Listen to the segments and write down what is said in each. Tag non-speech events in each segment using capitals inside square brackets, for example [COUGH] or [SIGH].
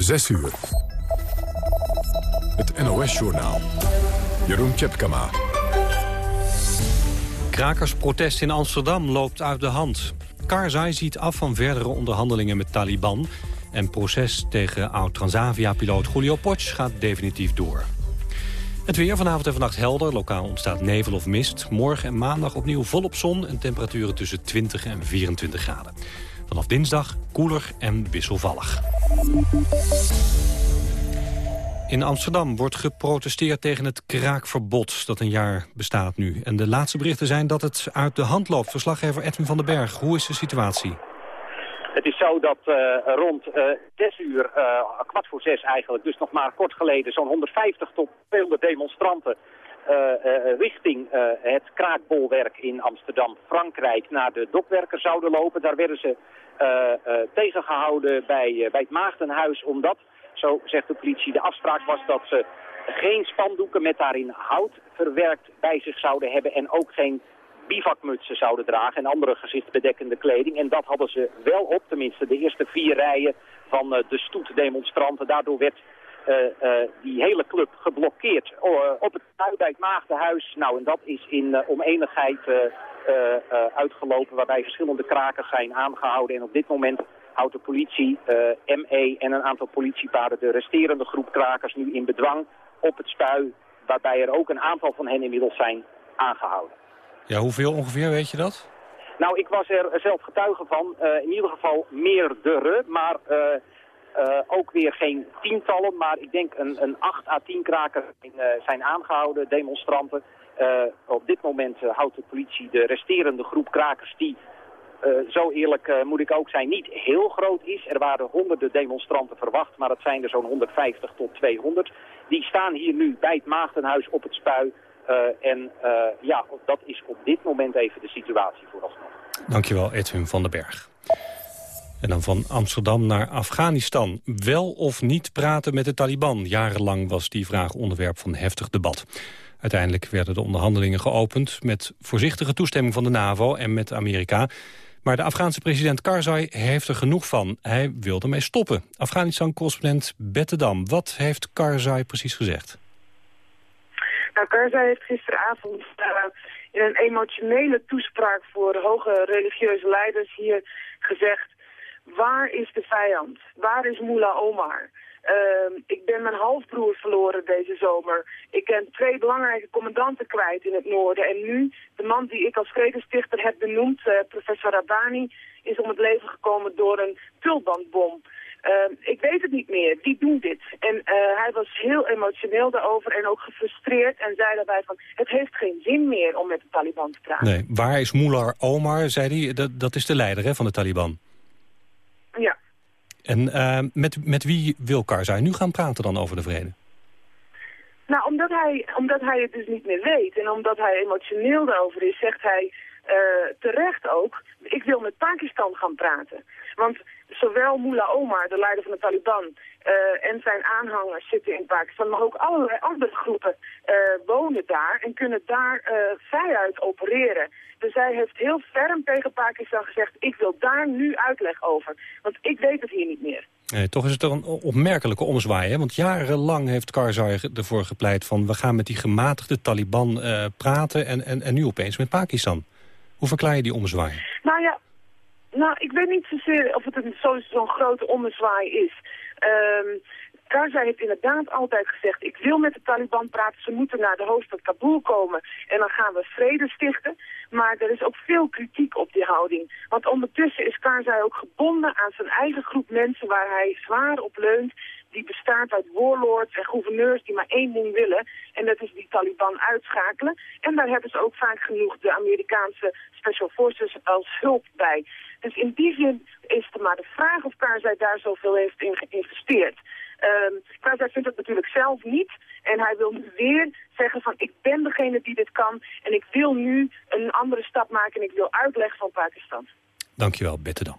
6 uur. Het NOS-journaal. Jeroen Tjepkama. Krakersprotest in Amsterdam loopt uit de hand. Karzai ziet af van verdere onderhandelingen met Taliban... en proces tegen oud-Transavia-piloot Julio Potsch gaat definitief door. Het weer vanavond en vannacht helder. Lokaal ontstaat nevel of mist. Morgen en maandag opnieuw volop zon en temperaturen tussen 20 en 24 graden. Vanaf dinsdag koeler en wisselvallig. In Amsterdam wordt geprotesteerd tegen het kraakverbod dat een jaar bestaat nu. En de laatste berichten zijn dat het uit de hand loopt. Verslaggever Edwin van den Berg, hoe is de situatie? Het is zo dat uh, rond uh, uur, uh, kwart voor zes eigenlijk, dus nog maar kort geleden, zo'n 150 tot 200 demonstranten richting het kraakbolwerk in Amsterdam, Frankrijk, naar de dokwerken zouden lopen. Daar werden ze tegengehouden bij, bij het Maagdenhuis, omdat, zo zegt de politie, de afspraak was dat ze geen spandoeken met daarin hout verwerkt bij zich zouden hebben en ook geen bivakmutsen zouden dragen en andere gezichtsbedekkende kleding. En dat hadden ze wel op, tenminste de eerste vier rijen van de stoetdemonstranten. Daardoor werd die hele club geblokkeerd op het Tuindijk Maagdenhuis. Nou, en dat is in oneenigheid uitgelopen waarbij verschillende kraken zijn aangehouden. En op dit moment houdt de politie, ME en een aantal politiepaarden de resterende groep krakers nu in bedwang op het spui. Waarbij er ook een aantal van hen inmiddels zijn aangehouden. Ja, hoeveel ongeveer, weet je dat? Nou, ik was er zelf getuige van. Uh, in ieder geval meerdere, maar uh, uh, ook weer geen tientallen. Maar ik denk een, een 8 à 10 krakers zijn aangehouden, demonstranten. op dit moment houdt de politie de resterende groep krakers die... zo eerlijk moet ik ook zijn, niet heel groot is. Er waren honderden demonstranten verwacht, maar het zijn er zo'n 150 tot 200. Die staan hier nu bij het Maagdenhuis op het spui en ja, dat is op dit moment even de situatie vooralsnog. Dankjewel, Edwin van den Berg. En dan van Amsterdam naar Afghanistan. Wel of niet praten met de Taliban? Jarenlang was die vraag onderwerp van heftig debat. Uiteindelijk werden de onderhandelingen geopend... met voorzichtige toestemming van de NAVO en met Amerika. Maar de Afghaanse president Karzai heeft er genoeg van. Hij wilde mee stoppen. Afghanistan-correspondent Bette Dam. Wat heeft Karzai precies gezegd? Nou, Karzai heeft gisteravond uh, in een emotionele toespraak voor hoge religieuze leiders hier gezegd... Waar is de vijand? Waar is Mullah Omar? Uh, ik ben mijn halfbroer verloren deze zomer. Ik ben twee belangrijke commandanten kwijt in het noorden. En nu, de man die ik als vredestichter heb benoemd, uh, professor Rabani, is om het leven gekomen door een tulbandbom. Uh, ik weet het niet meer. Die doen dit. En uh, hij was heel emotioneel daarover en ook gefrustreerd. En zei daarbij van, het heeft geen zin meer om met de Taliban te praten. Nee, waar is Mullah Omar, zei hij. Dat, dat is de leider hè, van de Taliban. Ja. En uh, met, met wie wil Karzai nu gaan praten dan over de vrede? Nou, omdat hij, omdat hij het dus niet meer weet en omdat hij emotioneel daarover is, zegt hij uh, terecht ook, ik wil met Pakistan gaan praten. Want zowel Mullah Omar, de leider van de Taliban, uh, en zijn aanhangers zitten in Pakistan, maar ook allerlei andere groepen uh, wonen daar en kunnen daar uh, vrijuit opereren. Dus hij heeft heel ferm tegen Pakistan gezegd, ik wil daar nu uitleg over, want ik weet het hier niet meer. Nee, toch is het een opmerkelijke omzwaai, hè? want jarenlang heeft Karzai ervoor gepleit van we gaan met die gematigde Taliban praten en, en, en nu opeens met Pakistan. Hoe verklaar je die omzwaai? Nou ja, nou, ik weet niet zozeer of het zo'n zo grote ommezwaai is. Um, Karzai heeft inderdaad altijd gezegd, ik wil met de Taliban praten, ze moeten naar de hoofdstad Kabul komen en dan gaan we vrede stichten. Maar er is ook veel kritiek op die houding. Want ondertussen is Karzai ook gebonden aan zijn eigen groep mensen waar hij zwaar op leunt die bestaat uit warlords en gouverneurs die maar één ding willen. En dat is die Taliban uitschakelen. En daar hebben ze ook vaak genoeg de Amerikaanse Special Forces als hulp bij. Dus in die zin is het maar de vraag of Karzai daar zoveel heeft in geïnvesteerd. Um, Karzai vindt het natuurlijk zelf niet. En hij wil nu weer zeggen van ik ben degene die dit kan. En ik wil nu een andere stap maken en ik wil uitleg van Pakistan. Dankjewel, Bette dan.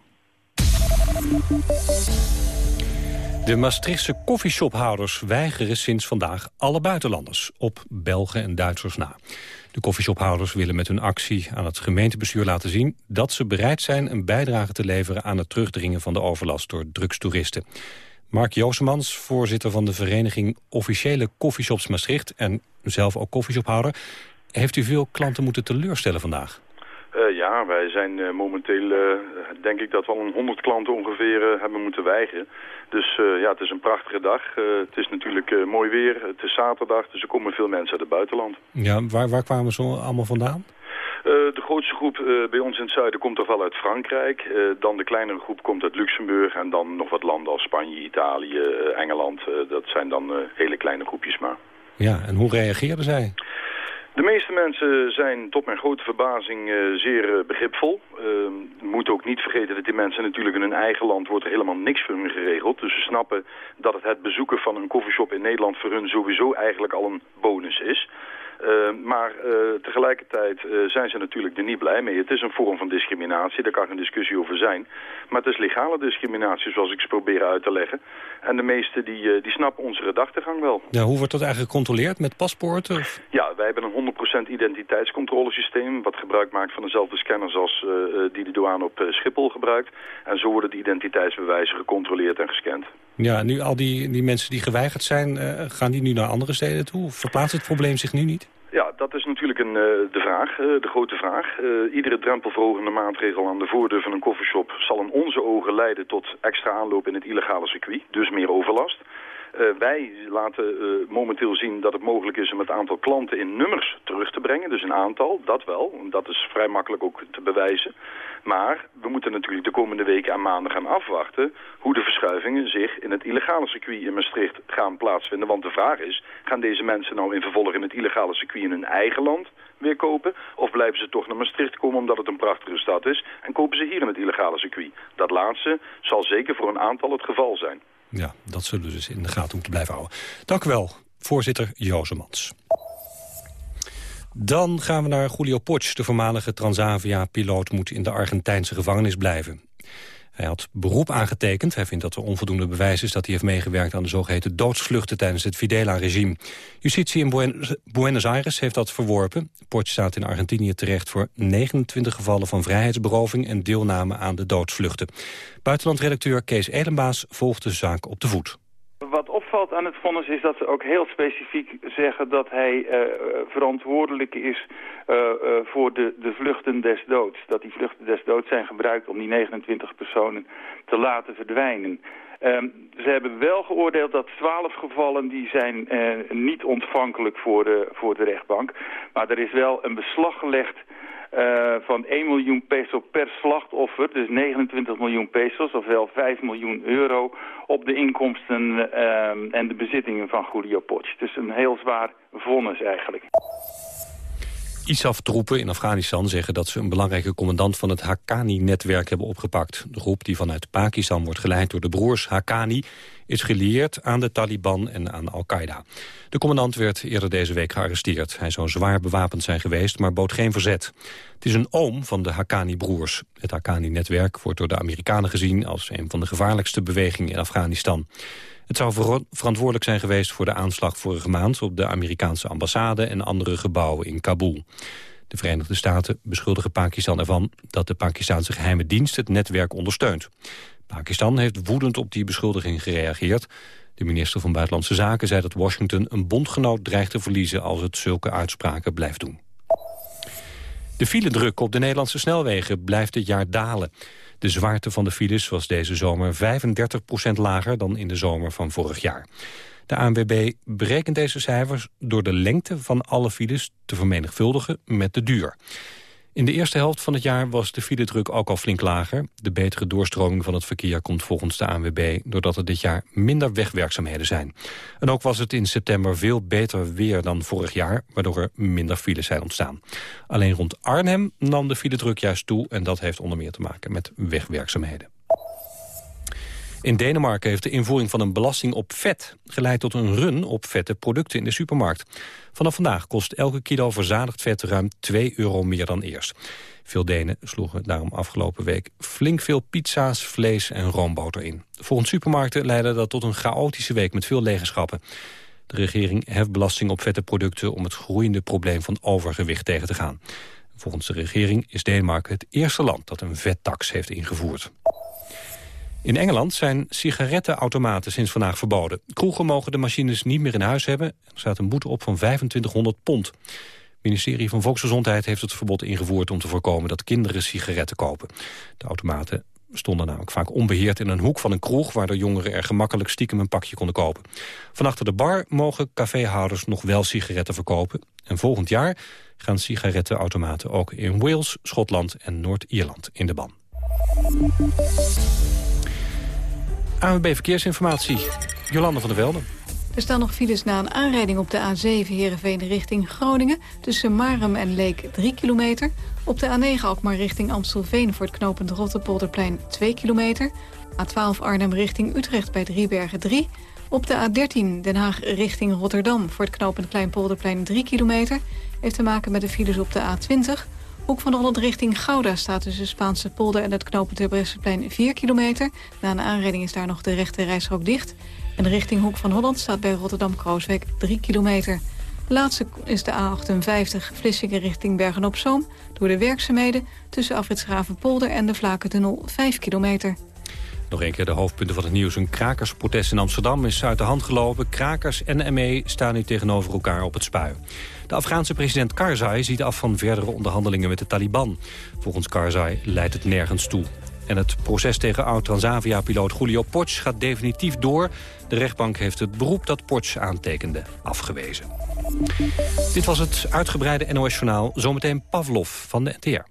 De Maastrichtse koffieshophouders weigeren sinds vandaag alle buitenlanders, op Belgen en Duitsers na. De koffieshophouders willen met hun actie aan het gemeentebestuur laten zien dat ze bereid zijn een bijdrage te leveren aan het terugdringen van de overlast door drugstoeristen. Mark Joosemans, voorzitter van de vereniging Officiële Koffieshops Maastricht... en zelf ook koffieshophouder. Heeft u veel klanten moeten teleurstellen vandaag? Uh, ja, wij zijn uh, momenteel, uh, denk ik dat we al een 100 klanten ongeveer hebben moeten weigeren. Dus ja, het is een prachtige dag. het is natuurlijk mooi weer. Het is zaterdag, dus er komen veel mensen uit het buitenland. Ja, waar, waar kwamen ze allemaal vandaan? de grootste groep bij ons in het zuiden komt toch wel uit Frankrijk. dan de kleinere groep komt uit Luxemburg. En dan nog wat landen als Spanje, Italië, Engeland. dat zijn dan hele kleine groepjes maar. Ja, en hoe reageerden zij? De meeste mensen zijn tot mijn grote verbazing uh, zeer uh, begripvol. Uh, moet ook niet vergeten dat die mensen natuurlijk in hun eigen land wordt er helemaal niks voor hun geregeld. Dus ze snappen dat het, het bezoeken van een koffieshop in Nederland voor hun sowieso eigenlijk al een bonus is. Uh, maar uh, tegelijkertijd uh, zijn ze natuurlijk er niet blij mee. Het is een vorm van discriminatie, daar kan geen discussie over zijn. Maar het is legale discriminatie, zoals ik ze probeer uit te leggen. En de meesten die, die snappen onze gedachtegang wel. Ja, hoe wordt dat eigenlijk gecontroleerd? Met paspoorten? Of? Ja, wij hebben een 100% identiteitscontrolesysteem... wat gebruik maakt van dezelfde scanners als die de douane op Schiphol gebruikt. En zo worden de identiteitsbewijzen gecontroleerd en gescand. Ja, nu al die, die mensen die geweigerd zijn, gaan die nu naar andere steden toe? Verplaatst het probleem zich nu niet? Ja, dat is natuurlijk een, uh, de vraag, uh, de grote vraag. Iedere drempelverhogende maatregel aan de voordeur van een koffieshop zal in onze ogen leiden tot extra aanloop in het illegale circuit, dus meer overlast. Uh, wij laten uh, momenteel zien dat het mogelijk is om het aantal klanten in nummers terug te brengen. Dus een aantal, dat wel. Dat is vrij makkelijk ook te bewijzen. Maar we moeten natuurlijk de komende weken en maanden gaan afwachten... hoe de verschuivingen zich in het illegale circuit in Maastricht gaan plaatsvinden. Want de vraag is, gaan deze mensen nou in vervolg in het illegale circuit in hun eigen land weer kopen? Of blijven ze toch naar Maastricht komen omdat het een prachtige stad is... en kopen ze hier in het illegale circuit? Dat laatste zal zeker voor een aantal het geval zijn. Ja, dat zullen we dus in de gaten moeten blijven houden. Dank u wel, voorzitter Jozemans. Dan gaan we naar Julio Potsch. De voormalige Transavia-piloot moet in de Argentijnse gevangenis blijven. Hij had beroep aangetekend. Hij vindt dat er onvoldoende bewijs is dat hij heeft meegewerkt aan de zogeheten doodsvluchten tijdens het Fidela-regime. Justitie in Buenos Aires heeft dat verworpen. Potsch staat in Argentinië terecht voor 29 gevallen van vrijheidsberoving en deelname aan de doodsvluchten. Buitenlandredacteur Kees Edenbaas volgt de zaak op de voet opvalt aan het vonnis is dat ze ook heel specifiek zeggen dat hij uh, verantwoordelijk is uh, uh, voor de, de vluchten des doods. Dat die vluchten des doods zijn gebruikt om die 29 personen te laten verdwijnen. Um, ze hebben wel geoordeeld dat 12 gevallen die zijn niet ontvankelijk voor de, voor de rechtbank. Maar er is wel een beslag gelegd uh, van 1 miljoen peso per slachtoffer, dus 29 miljoen pesos, ofwel 5 miljoen euro, op de inkomsten uh, en de bezittingen van Julio Potsch. Dus een heel zwaar vonnis eigenlijk. ISAF-troepen in Afghanistan zeggen dat ze een belangrijke commandant van het Haqqani-netwerk hebben opgepakt. De groep die vanuit Pakistan wordt geleid door de broers Haqqani is gelieerd aan de Taliban en aan Al-Qaeda. De commandant werd eerder deze week gearresteerd. Hij zou zwaar bewapend zijn geweest, maar bood geen verzet. Het is een oom van de Haqqani-broers. Het Haqqani-netwerk wordt door de Amerikanen gezien als een van de gevaarlijkste bewegingen in Afghanistan. Het zou verantwoordelijk zijn geweest voor de aanslag vorige maand... op de Amerikaanse ambassade en andere gebouwen in Kabul. De Verenigde Staten beschuldigen Pakistan ervan... dat de Pakistanse geheime dienst het netwerk ondersteunt. Pakistan heeft woedend op die beschuldiging gereageerd. De minister van Buitenlandse Zaken zei dat Washington... een bondgenoot dreigt te verliezen als het zulke uitspraken blijft doen. De file-druk op de Nederlandse snelwegen blijft dit jaar dalen. De zwaarte van de files was deze zomer 35% lager dan in de zomer van vorig jaar. De ANWB berekent deze cijfers door de lengte van alle files te vermenigvuldigen met de duur. In de eerste helft van het jaar was de filedruk ook al flink lager. De betere doorstroming van het verkeer komt volgens de ANWB... doordat er dit jaar minder wegwerkzaamheden zijn. En ook was het in september veel beter weer dan vorig jaar... waardoor er minder files zijn ontstaan. Alleen rond Arnhem nam de filedruk juist toe... en dat heeft onder meer te maken met wegwerkzaamheden. In Denemarken heeft de invoering van een belasting op vet... geleid tot een run op vette producten in de supermarkt. Vanaf vandaag kost elke kilo verzadigd vet ruim 2 euro meer dan eerst. Veel Denen sloegen daarom afgelopen week flink veel pizza's, vlees en roomboter in. Volgens supermarkten leidde dat tot een chaotische week met veel legenschappen. De regering heft belasting op vette producten om het groeiende probleem van overgewicht tegen te gaan. Volgens de regering is Denemarken het eerste land dat een vettax heeft ingevoerd. In Engeland zijn sigarettenautomaten sinds vandaag verboden. Kroegen mogen de machines niet meer in huis hebben. Er staat een boete op van 2500 pond. Het ministerie van Volksgezondheid heeft het verbod ingevoerd... om te voorkomen dat kinderen sigaretten kopen. De automaten stonden namelijk vaak onbeheerd in een hoek van een kroeg... waardoor jongeren er gemakkelijk stiekem een pakje konden kopen. Van achter de bar mogen caféhouders nog wel sigaretten verkopen. En volgend jaar gaan sigarettenautomaten ook in Wales, Schotland en Noord-Ierland in de ban. ANWB Verkeersinformatie, Jolande van der Velden. Er staan nog files na een aanrijding op de A7 Heerenveen richting Groningen... tussen Marem en Leek 3 kilometer. Op de A9 Alkmaar richting Amstelveen voor het knooppunt Rotterpolderplein 2 kilometer. A12 Arnhem richting Utrecht bij Driebergen 3. Op de A13 Den Haag richting Rotterdam voor het knooppunt Kleinpolderplein 3 kilometer. Heeft te maken met de files op de A20... Hoek van Holland richting Gouda staat tussen Spaanse polder en het knooppunt Terbrechtseplein 4 kilometer. Na een aanrijding is daar nog de rechte reisrook dicht. En richting Hoek van Holland staat bij Rotterdam-Krooswijk 3 kilometer. De laatste is de A58 Vlissingen richting Bergen-op-Zoom... door de werkzaamheden tussen Afritsgravenpolder en de Vlakentunnel 5 kilometer. Nog een keer de hoofdpunten van het nieuws. Een krakersprotest in Amsterdam is uit de hand gelopen. Krakers en ME staan nu tegenover elkaar op het spui. De Afghaanse president Karzai ziet af van verdere onderhandelingen met de Taliban. Volgens Karzai leidt het nergens toe. En het proces tegen oud-Transavia-piloot Julio Potsch gaat definitief door. De rechtbank heeft het beroep dat Potsch aantekende afgewezen. Dit was het uitgebreide NOS-journaal. Zometeen Pavlov van de NTR.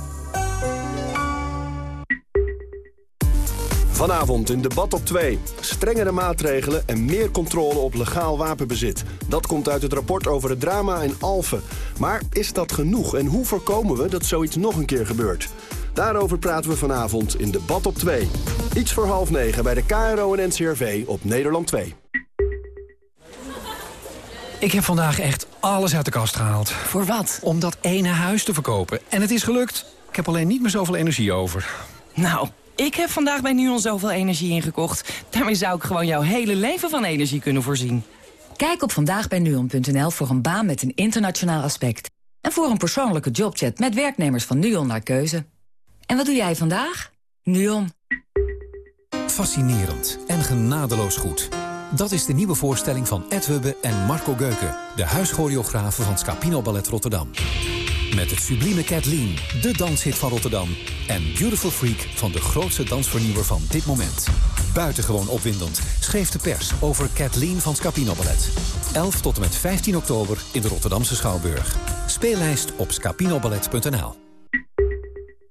Vanavond in debat op 2. Strengere maatregelen en meer controle op legaal wapenbezit. Dat komt uit het rapport over het drama in Alphen. Maar is dat genoeg en hoe voorkomen we dat zoiets nog een keer gebeurt? Daarover praten we vanavond in debat op 2. Iets voor half negen bij de KRO en NCRV op Nederland 2. Ik heb vandaag echt alles uit de kast gehaald. Voor wat? Om dat ene huis te verkopen. En het is gelukt. Ik heb alleen niet meer zoveel energie over. Nou, ik heb vandaag bij NUON zoveel energie ingekocht. Daarmee zou ik gewoon jouw hele leven van energie kunnen voorzien. Kijk op vandaagbijnuon.nl voor een baan met een internationaal aspect. En voor een persoonlijke jobchat met werknemers van NUON naar keuze. En wat doe jij vandaag? NUON. Fascinerend en genadeloos goed. Dat is de nieuwe voorstelling van Ed Hubbe en Marco Geuken... de huischoreografen van Scapino Ballet Rotterdam. Met het sublieme Kathleen, de danshit van Rotterdam. En Beautiful Freak van de grootste dansvernieuwer van dit moment. Buitengewoon opwindend schreef de pers over Kathleen van Scapino Ballet. 11 tot en met 15 oktober in de Rotterdamse Schouwburg. Speellijst op scapinoballet.nl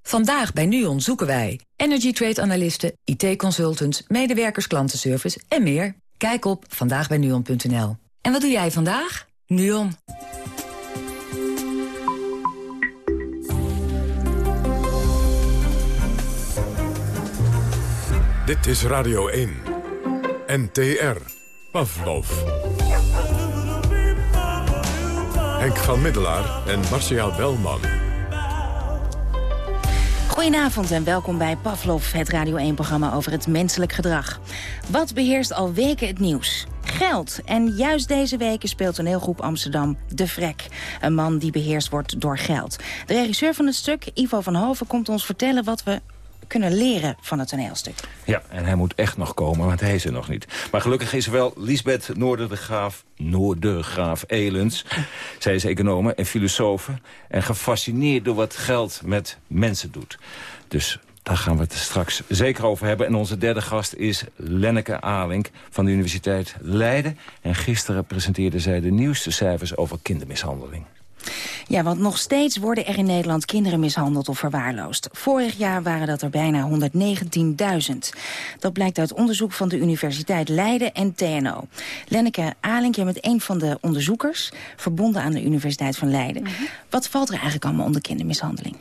Vandaag bij NUON zoeken wij energy trade analisten, IT-consultants, medewerkers klantenservice en meer. Kijk op vandaagbijnuon.nl. En wat doe jij vandaag? NUON. Dit is Radio 1. NTR. Pavlov. Henk van Middelaar en Marcia Belman. Goedenavond en welkom bij Pavlov, het Radio 1-programma over het menselijk gedrag. Wat beheerst al weken het nieuws? Geld. En juist deze weken speelt een heel groep Amsterdam De Vrek. Een man die beheerst wordt door geld. De regisseur van het stuk, Ivo van Hoven, komt ons vertellen wat we kunnen leren van het toneelstuk. Ja, en hij moet echt nog komen, want hij is er nog niet. Maar gelukkig is er wel Lisbeth Noordergraaf, Noordergraaf Elens. Zij is econoom en filosoof en gefascineerd door wat geld met mensen doet. Dus daar gaan we het straks zeker over hebben. En onze derde gast is Lenneke Alink van de Universiteit Leiden. En gisteren presenteerde zij de nieuwste cijfers over kindermishandeling. Ja, want nog steeds worden er in Nederland kinderen mishandeld of verwaarloosd. Vorig jaar waren dat er bijna 119.000. Dat blijkt uit onderzoek van de Universiteit Leiden en TNO. Lenneke Alink, jij bent een van de onderzoekers... verbonden aan de Universiteit van Leiden. Mhm. Wat valt er eigenlijk allemaal onder kindermishandeling?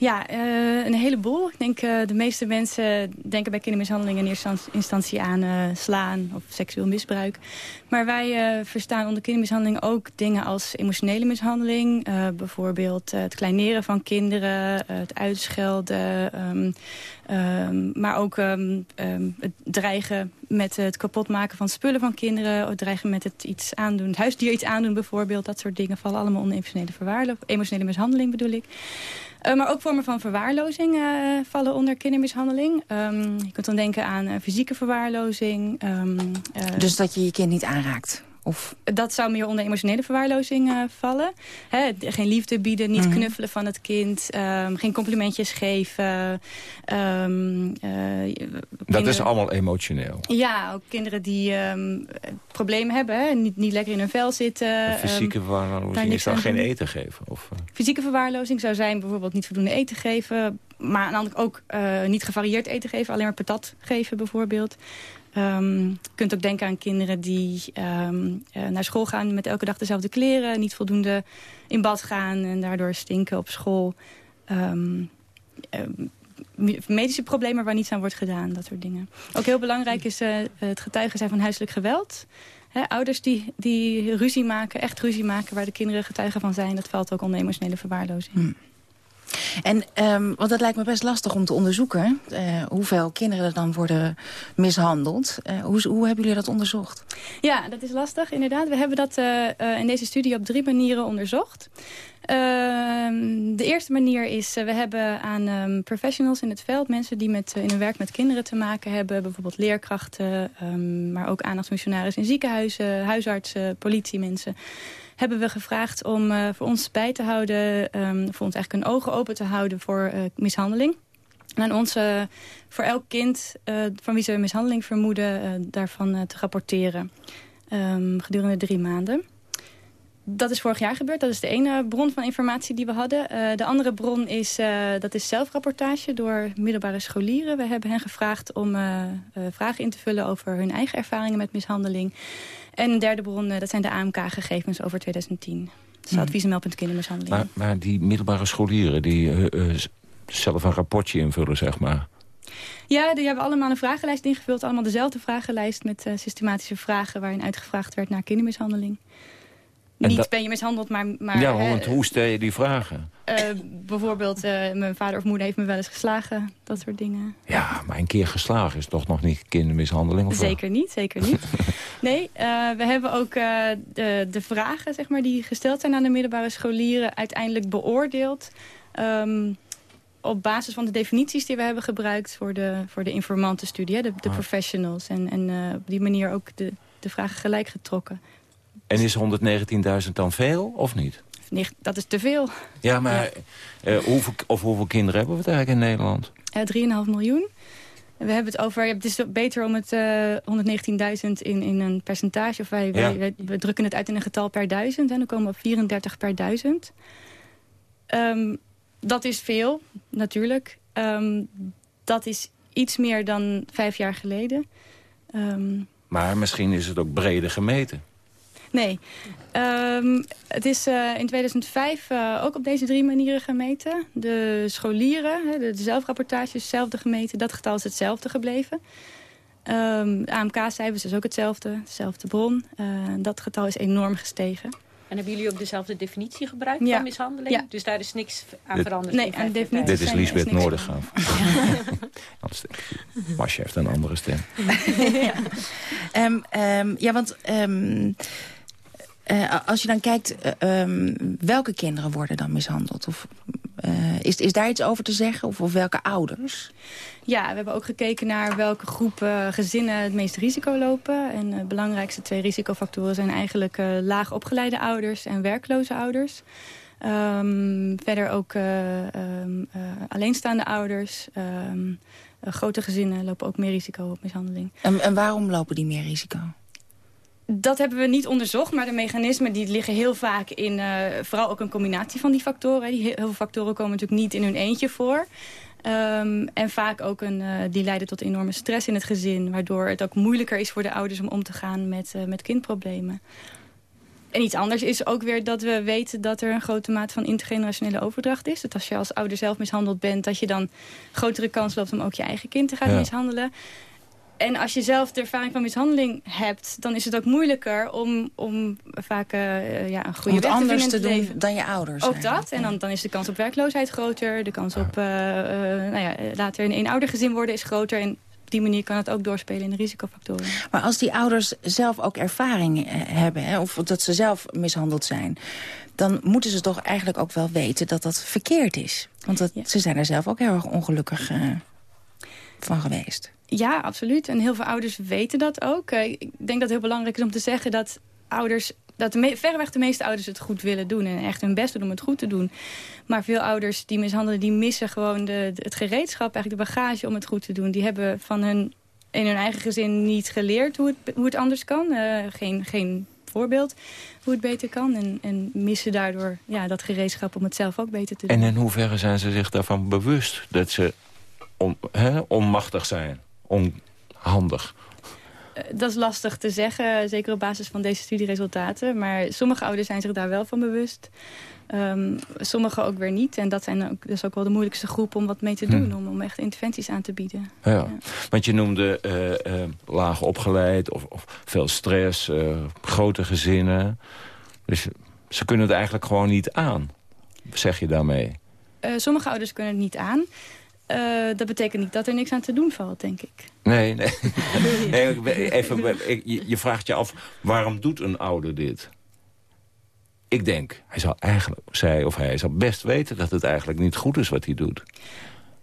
Ja, uh, een heleboel. Ik denk uh, de meeste mensen denken bij kindermishandeling in eerste instantie aan uh, slaan of seksueel misbruik. Maar wij verstaan onder kindermishandeling ook dingen als emotionele mishandeling. bijvoorbeeld het kleineren van kinderen, het uitschelden. Um, um, maar ook um, het dreigen met het kapotmaken van spullen van kinderen. Het dreigen met het iets aandoen, het huisdier iets aandoen bijvoorbeeld. Dat soort dingen vallen allemaal onder emotionele verwaarloosing. Emotionele mishandeling bedoel ik. Uh, maar ook vormen van verwaarlozing uh, vallen onder kindermishandeling. Je kunt dan denken aan uh, fysieke verwaarlozing. Dus dat je je kind niet aanraakt? Of... Dat zou meer onder emotionele verwaarlozing uh, vallen. geen liefde bieden, niet mhm. knuffelen van het kind. Um, geen complimentjes geven. Um, uh, dat is allemaal emotioneel? Ja, ook kinderen die um, problemen hebben. Hè? Niet, niet lekker in hun vel zitten. fysieke verwaarlozing is dan geen eten geven? Of, uh... Fysieke verwaarlozing zou zijn bijvoorbeeld niet voldoende eten geven. Maar aan de andere ook niet gevarieerd eten geven. Alleen maar patat geven bijvoorbeeld. Um, je kunt ook denken aan kinderen die um, uh, naar school gaan met elke dag dezelfde kleren. Niet voldoende in bad gaan en daardoor stinken op school. Um, medische problemen waar niets aan wordt gedaan, dat soort dingen. Ook heel belangrijk is uh, het getuigen zijn van huiselijk geweld. ouders die, die ruzie maken, echt ruzie maken... waar de kinderen getuigen van zijn, dat valt ook onder emotionele verwaarlozing. Hmm. En, um, want dat lijkt me best lastig om te onderzoeken... Uh, hoeveel kinderen er dan worden mishandeld. Uh, hoe, hoe hebben jullie dat onderzocht? Ja, dat is lastig, inderdaad. We hebben dat uh, in deze studie op drie manieren onderzocht. Ehm, de eerste manier is, we hebben aan um, professionals in het veld... mensen die met, in hun werk met kinderen te maken hebben... bijvoorbeeld leerkrachten, maar ook aandachtsmissionarissen in ziekenhuizen... huisartsen, politiemensen hebben we gevraagd om uh, voor ons bij te houden... Um, voor ons eigenlijk een ogen open te houden voor mishandeling. En aan ons voor elk kind van wie ze mishandeling vermoeden... daarvan te rapporteren gedurende drie maanden. Dat is vorig jaar gebeurd. Dat is de ene bron van informatie die we hadden. de andere bron is, dat is zelfrapportage door middelbare scholieren. We hebben hen gevraagd om vragen in te vullen over hun eigen ervaringen met mishandeling. En een derde bron, eh, dat zijn de AMK-gegevens over 2010. Dat is hmm. adviesenmeldpunt kindermishandeling. Maar, maar, die middelbare scholieren die zelf een rapportje invullen, zeg maar... Ja, die hebben allemaal een vragenlijst ingevuld. Allemaal dezelfde vragenlijst met systematische vragen... waarin uitgevraagd werd naar kindermishandeling niet ben je mishandeld, maar... maar ja, want hoe stel je die vragen? Uh, bijvoorbeeld, uh, mijn vader of moeder heeft me wel eens geslagen. Dat soort dingen. Ja, maar een keer geslagen is toch nog niet kindermishandeling? Of zeker niet, zeker niet. [LAUGHS] nee, uh, we hebben ook de, de vragen zeg maar, die gesteld zijn aan de middelbare scholieren... uiteindelijk beoordeeld... Um, op basis van de definities die we hebben gebruikt voor de, voor de informantenstudie, de, de ah. professionals. En, en op die manier ook de, de vragen gelijk getrokken. En is 119.000 dan veel of niet? Dat is te veel. Ja, maar ja. Uh, hoeveel, of hoeveel kinderen hebben we het eigenlijk in Nederland? Uh, eh, 3,5 miljoen. We hebben het over, het is beter om het uh, eh, 119.000 in, in een percentage. Of wij, ja. wij, we drukken het uit in een getal per duizend. En dan komen we op 34 per duizend. Um, dat is veel, natuurlijk. Um, dat is iets meer dan vijf jaar geleden. Um, maar misschien is het ook breder gemeten. Nee. Um, het is uh, in 2005 uh, ook op deze drie manieren gemeten. De scholieren, de, de zelfrapportages, hetzelfde gemeten. Dat getal is hetzelfde gebleven. Um, AMK-cijfers is ook hetzelfde, dezelfde bron. Uh, dat getal is enorm gestegen. En hebben jullie ook dezelfde definitie gebruikt ja. van mishandeling? Ja. Dus daar is niks aan veranderd? Nee, aan de definitie Dit is Lisbeth Noordegaaf. [LAUGHS] Ja. Masje heeft een andere stem. [LAUGHS] ja. Um, um, ja, want... Uh, als je dan kijkt, uh, um, welke kinderen worden dan mishandeld? Of, uh, is, is daar iets over te zeggen? Of, of welke ouders? Ja, we hebben ook gekeken naar welke groepen gezinnen het meeste risico lopen. En de belangrijkste twee risicofactoren zijn eigenlijk laag opgeleide ouders en werkloze ouders. Um, verder ook um, alleenstaande ouders. grote gezinnen lopen ook meer risico op mishandeling. En, en waarom lopen die meer risico? Dat hebben we niet onderzocht, maar de mechanismen die liggen heel vaak in... Uh, vooral ook een combinatie van die factoren. Die, heel veel factoren komen natuurlijk niet in hun eentje voor. Um, en vaak ook een, uh, die leiden tot enorme stress in het gezin... waardoor het ook moeilijker is voor de ouders om om te gaan met, uh, met kindproblemen. En iets anders is ook weer dat we weten dat er een grote mate van intergenerationele overdracht is. Dat als je als ouder zelf mishandeld bent, dat je dan grotere kans loopt om ook je eigen kind te gaan ja. mishandelen. En als je zelf de ervaring van mishandeling hebt... dan is het ook moeilijker om, om vaak uh, ja, een goede om weg anders te, te doen dan je ouders. Ook dat. En dan, dan is de kans op werkloosheid groter. De kans op uh, uh, nou ja, later een eenoudergezin worden is groter. En op die manier kan het ook doorspelen in de risicofactoren. Maar als die ouders zelf ook ervaring hebben... Hè, of dat ze zelf mishandeld zijn... dan moeten ze toch eigenlijk ook wel weten dat dat verkeerd is. Want dat, ja. ze zijn er zelf ook heel erg ongelukkig van geweest. Ja, absoluut. En heel veel ouders weten dat ook. Ik denk dat het heel belangrijk is om te zeggen dat ouders dat de verreweg de meeste ouders het goed willen doen. En echt hun best doen om het goed te doen. Maar veel ouders die mishandelen, die missen gewoon de, het gereedschap, eigenlijk de bagage om het goed te doen. Die hebben van hun, in hun eigen gezin niet geleerd hoe het, hoe het anders kan. Uh, geen, geen voorbeeld hoe het beter kan. En, en missen daardoor ja, dat gereedschap om het zelf ook beter te doen. En in hoeverre zijn ze zich daarvan bewust dat ze on, onmachtig zijn? Onhandig? Dat is lastig te zeggen, zeker op basis van deze studieresultaten. Maar sommige ouders zijn zich daar wel van bewust. Um, sommigen ook weer niet. En dat, zijn ook, dat is ook wel de moeilijkste groep om wat mee te doen. Hm. Om, om echt interventies aan te bieden. Ja, ja. Want je noemde uh, uh, laag opgeleid of, of veel stress, uh, grote gezinnen. Dus ze kunnen het eigenlijk gewoon niet aan. Zeg je daarmee? sommige ouders kunnen het niet aan. Uh, dat betekent niet dat er niks aan te doen valt, denk ik. Nee, nee. [LAUGHS] nee even, je, je vraagt je af, waarom doet een ouder dit? Ik denk, hij zal eigenlijk, zij of hij zal best weten dat het eigenlijk niet goed is wat hij doet.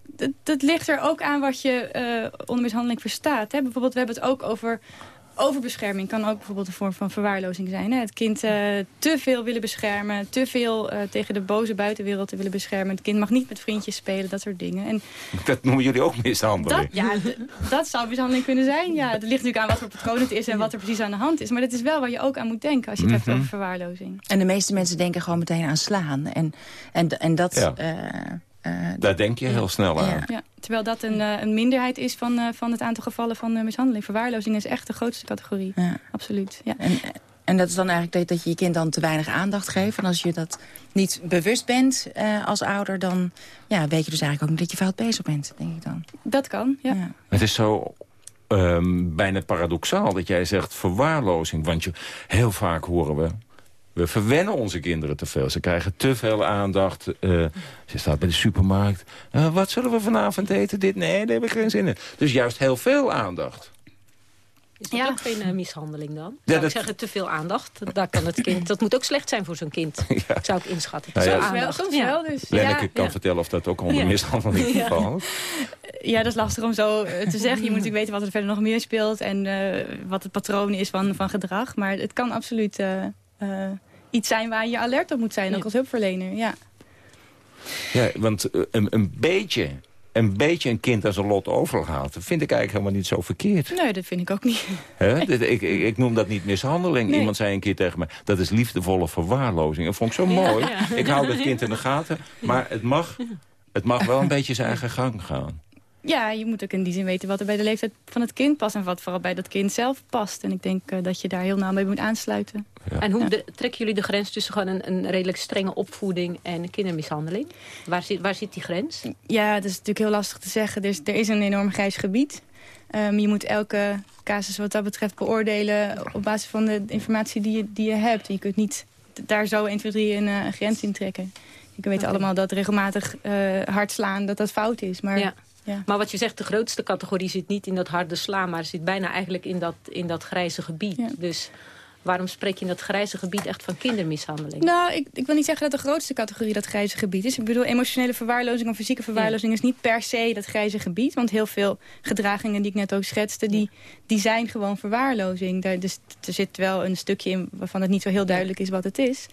Dat, dat ligt er ook aan wat je uh, onder mishandeling verstaat. Hè? Bijvoorbeeld, we hebben het ook over overbescherming kan ook bijvoorbeeld een vorm van verwaarlozing zijn. Hè? Het kind uh, te veel willen beschermen, te veel uh, tegen de boze buitenwereld te willen beschermen. Het kind mag niet met vriendjes spelen, dat soort dingen. En dat noemen jullie ook mishandeling? Dat, ja, dat zou mishandeling kunnen zijn. Ja, het ligt natuurlijk aan wat voor patroon het is en wat er precies aan de hand is. Maar dat is wel waar je ook aan moet denken als je het mm -hmm. hebt over verwaarlozing. En de meeste mensen denken gewoon meteen aan slaan. En, en, en dat... Ja. Uh, uh, Daar denk je heel snel aan. Ja. ja. Terwijl dat een, uh, een minderheid is van, uh, van het aantal gevallen van mishandeling. Verwaarlozing is echt de grootste categorie. Ja. Absoluut. Ja. En, en dat is dan eigenlijk dat, dat je je kind dan te weinig aandacht geeft. En als je dat niet bewust bent als ouder... dan ja, weet je dus eigenlijk ook niet dat je fout bezig bent, denk ik dan. Dat kan, ja. Het is zo um, bijna paradoxaal dat jij zegt verwaarlozing. Want je, heel vaak horen we we verwennen onze kinderen te veel. Ze krijgen te veel aandacht. Uh, ze staat bij de supermarkt. Uh, wat zullen we vanavond eten? Dit? Nee, daar heb ik geen zin in. Dus juist heel veel aandacht. Is dat ja. ook geen uh, mishandeling dan? Zou ja, dat... ik zeggen, te veel aandacht. Daar kan het kind, dat moet ook slecht zijn voor zo'n kind. [LAUGHS] Ja. Zou ik inschatten. Nou ja, wel, soms wel. Dus, Lenneke kan vertellen of dat ook onder mishandeling valt. Ja, dat is lastig om zo te zeggen. Je moet natuurlijk weten wat er verder nog meer speelt. En wat het patroon is van, van gedrag. Maar het kan absoluut iets zijn waar je alert op moet zijn, ook als hulpverlener. Ja, ja want een, een beetje een beetje een kind als een lot overlaat... vind ik eigenlijk helemaal niet zo verkeerd. Nee, dat vind ik ook niet. He? [LAUGHS] ik, ik, ik, noem dat niet mishandeling. Nee. Iemand zei een keer tegen me, dat is liefdevolle verwaarlozing. Dat vond ik zo mooi. Ja, ja. Ik hou [LAUGHS] dat kind in de gaten. Maar het mag, het mag wel een beetje zijn eigen gang gaan. Ja, je moet ook in die zin weten wat er bij de leeftijd van het kind past... en wat vooral bij dat kind zelf past. En ik denk uh, dat je daar heel nauw mee moet aansluiten. Ja. En hoe ja. de, trekken jullie de grens tussen gewoon een, een, redelijk strenge opvoeding... en kindermishandeling? Waar zit, waar zit die grens? Ja, dat is natuurlijk heel lastig te zeggen. Er is, er is een enorm grijs gebied. Um, je moet elke casus wat dat betreft beoordelen... op basis van de informatie die je, die je hebt. Je kunt niet daar zo 1, 2, 3 een, uh, grens in trekken. Je weet okay. allemaal dat regelmatig uh, hard slaan dat dat fout is. Maar ja. Ja. Maar wat je zegt, de grootste categorie zit niet in dat harde slaan... maar zit bijna eigenlijk in dat, in dat grijze gebied. Ja. Dus waarom spreek je in dat grijze gebied echt van kindermishandeling? Nou, ik, ik wil niet zeggen dat de grootste categorie dat grijze gebied is. Ik bedoel, emotionele verwaarlozing of fysieke verwaarlozing... Ja. is niet per se dat grijze gebied. Want heel veel gedragingen die ik net ook schetste... die, die zijn gewoon verwaarlozing. Daar, dus er zit wel een stukje in waarvan het niet zo heel duidelijk is wat het is.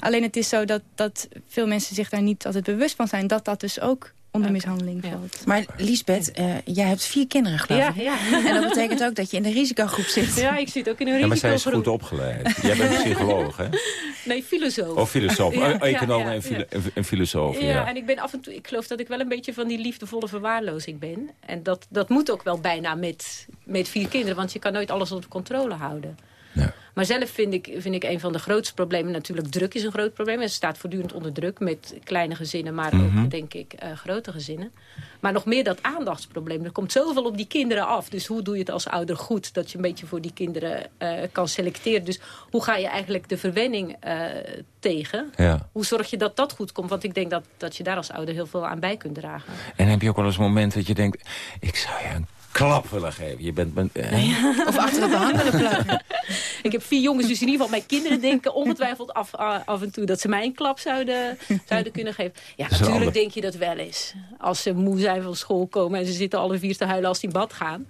Alleen het is zo dat, dat veel mensen zich daar niet altijd bewust van zijn... dat dat dus ook onder mishandeling valt. Maar Liesbeth, uh, jij hebt vier kinderen geloof ik. Ja, ja. [LAUGHS] En dat betekent ook dat je in de risicogroep zit. Ja, ik zit ook in een risicogroep. Ja, maar zij is goed opgeleid. Jij bent psycholoog, hè? Nee, filosoof. Of filosoof. Ja, Econoom en, filo en, filosoof. Ja, ja, en ik ben af en toe... Ik geloof dat ik wel een beetje van die liefdevolle verwaarlozing ben. En dat, dat moet ook wel bijna met, met vier kinderen. Want je kan nooit alles onder controle houden. Maar zelf vind ik, vind ik een van de grootste problemen natuurlijk druk is een groot probleem. En ze staat voortdurend onder druk met kleine gezinnen, maar ook Mhm. denk ik uh, grote gezinnen. Maar nog meer dat aandachtsprobleem. Er komt zoveel op die kinderen af. Dus hoe doe je het als ouder goed? Dat je een beetje voor die kinderen uh, kan selecteren. Dus hoe ga je eigenlijk de verwenning uh, tegen? Ja. Hoe zorg je dat dat goed komt? Want ik denk dat, dat je daar als ouder heel veel aan bij kunt dragen. En heb je ook wel eens een moment dat je denkt... ik zou je een klap willen geven. Je bent... bent ja. Of achter de hand willen plakken. [LAUGHS] ik heb vier jongens, dus in ieder geval mijn kinderen denken ongetwijfeld af, af en toe dat ze mij een klap zouden, zouden kunnen geven. Ja, natuurlijk ander... denk je dat wel eens. Als ze moe zijn van school komen en ze zitten alle vier te huilen als die bad gaan.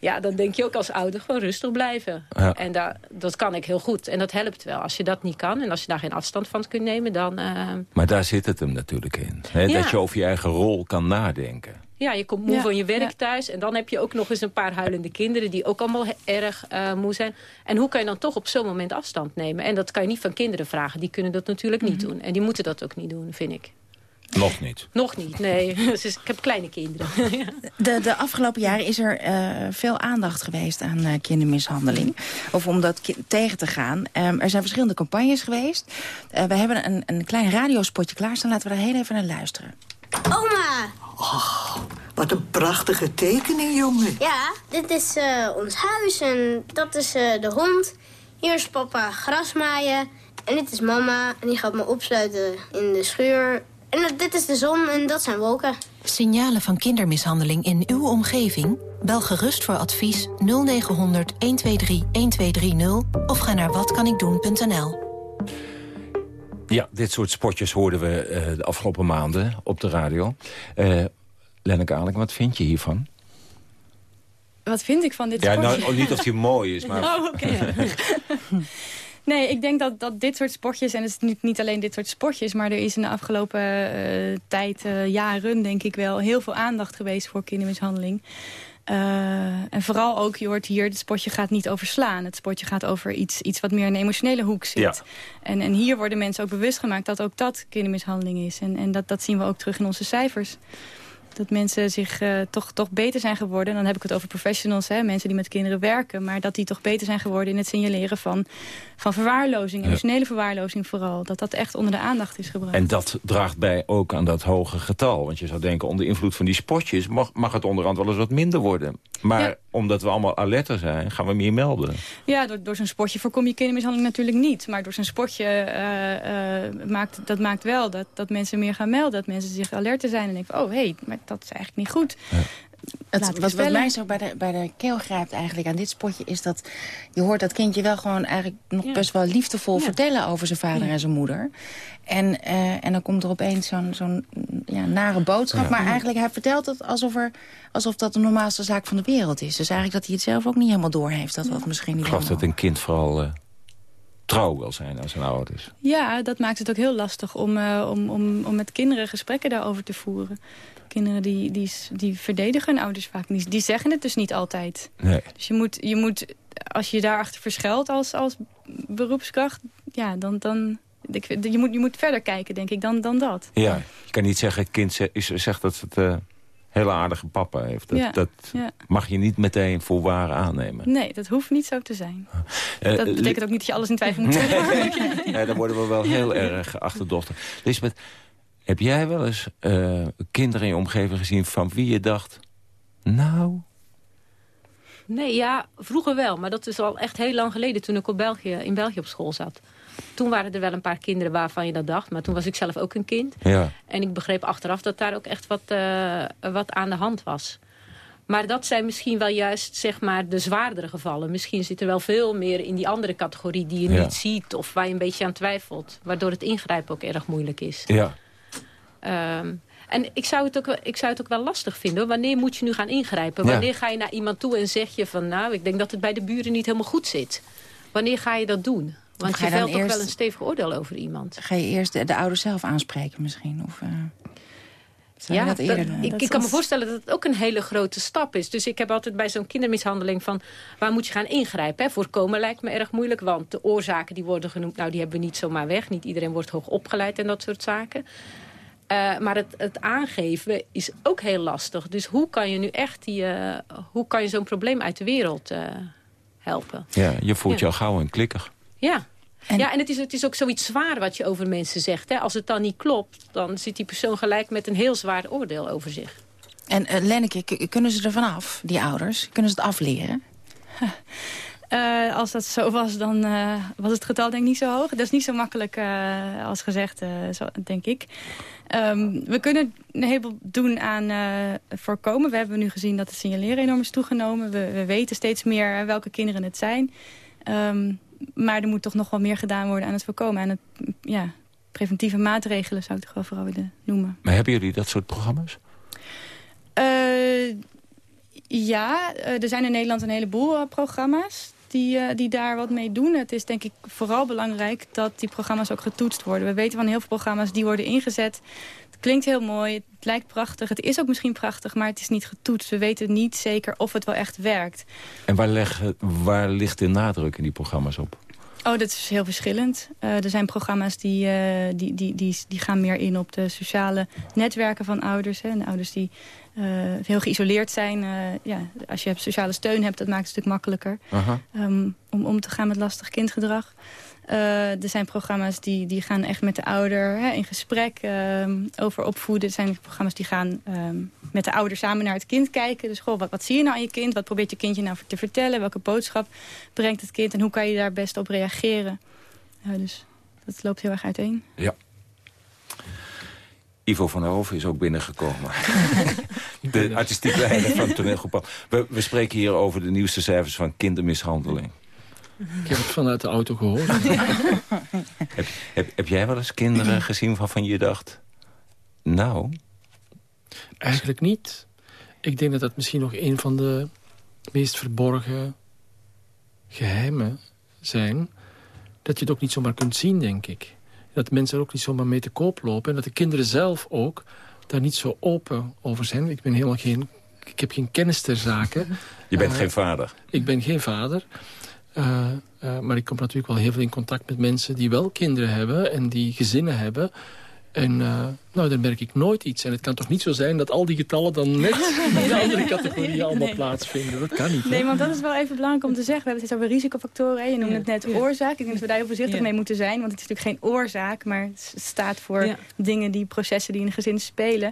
Ja, dan denk je ook als ouder gewoon rustig blijven. Ja. En da dat kan ik heel goed. En dat helpt wel. Als je dat niet kan en als je daar geen afstand van kunt nemen, dan... Uh... Maar daar zit het hem natuurlijk in. Hè? Ja. Dat je over je eigen rol kan nadenken. Ja, je komt moe ja, van je werk ja. thuis. En dan heb je ook nog eens een paar huilende kinderen... die ook allemaal erg uh, moe zijn. En hoe kan je dan toch op zo'n moment afstand nemen? En dat kan je niet van kinderen vragen. Die kunnen dat natuurlijk niet Mhm. doen. En die moeten dat ook niet doen, vind ik. Nog niet? Nog niet, nee. [LAUGHS] Dus ik heb kleine kinderen. [LAUGHS] de, de afgelopen jaren is er uh, veel aandacht geweest aan uh, kindermishandeling. Of om dat tegen te gaan. Um, er zijn verschillende campagnes geweest. Uh, we hebben een, een klein radiospotje klaarstaan. Laten we daar heel even naar luisteren. Oma! Oh, wat een prachtige tekening, jongen. Ja, dit is uh, ons huis en dat is uh, de hond. Hier is papa grasmaaien. En dit is mama en die gaat me opsluiten in de schuur. En uh, dit is de zon en dat zijn wolken. Signalen van kindermishandeling in uw omgeving? Bel gerust voor advies 0900 123 1230 of ga naar watkanikdoen.nl. Ja, dit soort spotjes hoorden we uh, de afgelopen maanden op de radio. Uh, Lenneke Alek, wat vind je hiervan? Wat vind ik van dit ja, spotje? Nou, niet of die mooi is, maar... [LAUGHS] Oh, oké. Okay. [LAUGHS] nee, ik denk dat, dat dit soort spotjes... en het is niet, niet alleen dit soort spotjes... maar er is in de afgelopen uh, tijd, jaren, denk ik wel... heel veel aandacht geweest voor kindermishandeling. Uh, en vooral ook, je hoort hier, het spotje gaat niet over slaan. Het spotje gaat over iets, iets wat meer in de emotionele hoek zit. Ja. En, en hier worden mensen ook bewust gemaakt dat ook dat kindermishandeling is. En, en dat, dat zien we ook terug in onze cijfers. Dat mensen zich uh, toch, toch beter zijn geworden. En dan heb ik het over professionals, hè, mensen die met kinderen werken. Maar dat die toch beter zijn geworden in het signaleren van, van verwaarlozing. Ja. Emotionele verwaarlozing vooral. Dat dat echt onder de aandacht is gebracht. En dat draagt bij ook aan dat hoge getal. Want je zou denken, onder invloed van die spotjes... mag, mag het onderhand wel eens wat minder worden. Maar ja. omdat we allemaal alerter zijn, gaan we meer melden. Ja, door, door zo'n spotje voorkom je kindermishandeling natuurlijk niet. Maar door zo'n spotje uh, uh, maakt dat maakt wel dat, dat mensen meer gaan melden. Dat mensen zich alerter zijn en denken oh hé, hey, maar dat is eigenlijk niet goed. Ja. Het, wat, wat mij zo bij de, bij de keel grijpt eigenlijk aan dit spotje... is dat je hoort dat kindje wel gewoon eigenlijk nog ja. best wel liefdevol ja. vertellen... over zijn vader ja. en zijn moeder. En, uh, en dan komt er opeens zo'n zo'n ja, nare boodschap. Maar eigenlijk, hij vertelt het alsof, er, alsof dat de normaalste zaak van de wereld is. Dus eigenlijk dat hij het zelf ook niet helemaal doorheeft. Dat wat misschien niet Ik geloof helemaal... dat een kind vooral... Uh trouw wil zijn aan zijn ouders. Ja, dat maakt het ook heel lastig om, uh, om, om, om met kinderen gesprekken daarover te voeren. Kinderen die, die, die verdedigen hun ouders vaak niet. Die zeggen het dus niet altijd. Nee. Dus je moet, je moet, als je daarachter verschuilt als, als beroepskracht... ja, dan... dan ik, je, moet, je moet verder kijken, denk ik, dan, dan dat. Ja, je kan niet zeggen, kind zegt dat het... Uh hele aardige papa heeft. Dat, ja, dat ja. mag je niet meteen voor waar aannemen. Nee, dat hoeft niet zo te zijn. Uh, dat betekent ook niet dat je alles in twijfel moet [LAUGHS] trekken. ja, dan worden we wel heel erg achterdochtig. Lisbeth, heb jij wel eens uh, kinderen in je omgeving gezien... van wie je dacht, nou... Nee, ja, vroeger wel. Maar dat is al echt heel lang geleden toen ik op België, in België op school zat. Toen waren er wel een paar kinderen waarvan je dat dacht. Maar toen was ik zelf ook een kind. Ja. En ik begreep achteraf dat daar ook echt wat, uh, wat aan de hand was. Maar dat zijn misschien wel juist zeg maar, de zwaardere gevallen. Misschien zit er wel veel meer in die andere categorie die je ja. niet ziet. Of waar je een beetje aan twijfelt. Waardoor het ingrijpen ook erg moeilijk is. Ja. Um, en ik zou, het ook wel, ik zou het ook wel lastig vinden. Hoor. Wanneer moet je nu gaan ingrijpen? Ja. Wanneer ga je naar iemand toe en zeg je van... nou, ik denk dat het bij de buren niet helemaal goed zit. Wanneer ga je dat doen? Want je, je velt ook eerst... wel een stevig oordeel over iemand. Ga je eerst de, de ouders zelf aanspreken misschien? Of, uh... Zou ja, dat eerder dat- doen? ik, Dat ik kan me voorstellen dat het ook een hele grote stap is. Dus ik heb altijd bij zo'n kindermishandeling van... waar moet je gaan ingrijpen? Hè? Voorkomen lijkt me erg moeilijk. Want de oorzaken die worden genoemd... nou, die hebben we niet zomaar weg. Niet iedereen wordt hoog opgeleid en dat soort zaken. Eh, maar het, het aangeven is ook heel lastig. Dus hoe kan je nu echt die, eh, hoe kan je zo'n probleem uit de wereld eh, helpen? Ja, je voelt Ja. jou gauw een klikker. Ja. Ja, en het is, het is ook zoiets zwaar wat je over mensen zegt. Hè? Als het dan niet klopt, dan zit die persoon gelijk met een heel zwaar oordeel over zich. En Lenneke, kunnen ze er vanaf, die ouders? Kunnen ze het afleren? Eh, als dat zo was, dan eh, was het getal denk ik niet zo hoog. Dat is niet zo makkelijk eh, als gezegd, zo, denk ik. Ehm, we kunnen een heleboel doen aan voorkomen. We hebben nu gezien dat het signaleren enorm is toegenomen. We, we weten steeds meer welke kinderen het zijn. Ehm, maar er moet toch nog wel meer gedaan worden aan het voorkomen. Aan het, ja, preventieve maatregelen zou ik toch wel vooral willen noemen. Maar hebben jullie dat soort programma's? Ja, er zijn in Nederland een heleboel programma's die, eh, die daar wat mee doen. Het is denk ik vooral belangrijk dat die programma's ook getoetst worden. We weten van heel veel programma's die worden ingezet. Het klinkt heel mooi, het lijkt prachtig. Het is ook misschien prachtig, maar het is niet getoetst. We weten niet zeker of het wel echt werkt. En waar, leggen, waar ligt de nadruk in die programma's op? Oh, dat is heel verschillend. Eh, er zijn programma's die, eh, die, die, die, die gaan meer in op de sociale netwerken van ouders. Hè. En ouders die heel geïsoleerd zijn. Eh, ja, als je sociale steun hebt, dat maakt het een stuk makkelijker. Ehm, om om te gaan met lastig kindgedrag. Eh, er zijn programma's die, die gaan echt met de ouder hè, in gesprek ehm, over opvoeden. Er zijn programma's die gaan ehm, met de ouder samen naar het kind kijken. Dus goh, wat, wat zie je nou aan je kind? Wat probeert je kindje nou te vertellen? Welke boodschap brengt het kind? En hoe kan je daar best op reageren? Dus dat loopt heel erg uiteen. Ja. Ivo van der Hoven is ook binnengekomen. [LAUGHS] de artistiek leider van toneelgroep. We, we spreken hier over de nieuwste cijfers van kindermishandeling. Ik heb het vanuit de auto gehoord. [LAUGHS] Heb, heb, heb jij wel eens kinderen gezien waarvan je dacht... Nou, Eigenlijk niet. Ik denk dat dat misschien nog een van de meest verborgen geheimen zijn. Dat je het ook niet zomaar kunt zien, denk ik. Dat mensen er ook niet zomaar mee te koop lopen. En dat de kinderen zelf ook daar niet zo open over zijn. Ik ben helemaal geen... Ik heb geen kennis ter zake. [LAUGHS] je bent Eh, geen vader. Ik ben geen vader. Eh, eh, maar ik kom natuurlijk wel heel veel in contact met mensen die wel kinderen hebben en die gezinnen hebben. En nou, dan merk ik nooit iets. En het kan toch niet zo zijn dat al die getallen dan net in de andere [LAUGHS] categorieën allemaal plaatsvinden. Dat kan niet. hè? Nee, want dat is wel even belangrijk om te zeggen. We hebben het over risicofactoren. Hè? Je noemde het net oorzaak. Ik denk dat we daar heel voorzichtig Ja. mee moeten zijn. Want het is natuurlijk geen oorzaak, maar het staat voor Ja. dingen, die processen die in een gezin spelen.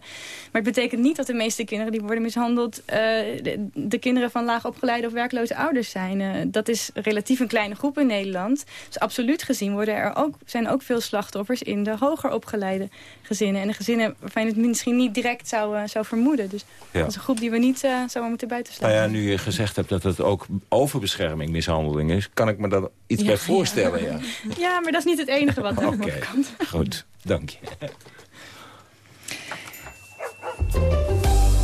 Maar het betekent niet dat de meeste kinderen die worden mishandeld... eh, de, de kinderen van laag opgeleide of werkloze ouders zijn. Eh, dat is relatief een kleine groep in Nederland. Dus absoluut gezien worden er ook, zijn ook veel slachtoffers in de hoger opgeleide gezinnen. En gezinnen waarvan je het misschien niet direct zou, eh, zou vermoeden. Dus Ja. dat is een groep die we niet eh, zomaar moeten buitenslaan. Nou ja, nu je gezegd hebt dat het ook overbescherming mishandeling is... kan ik me daar iets Ja, bij voorstellen, ja. [LAUGHS] Ja, maar dat is niet het enige wat [LAUGHS] er Oké, komt. goed. Dank je.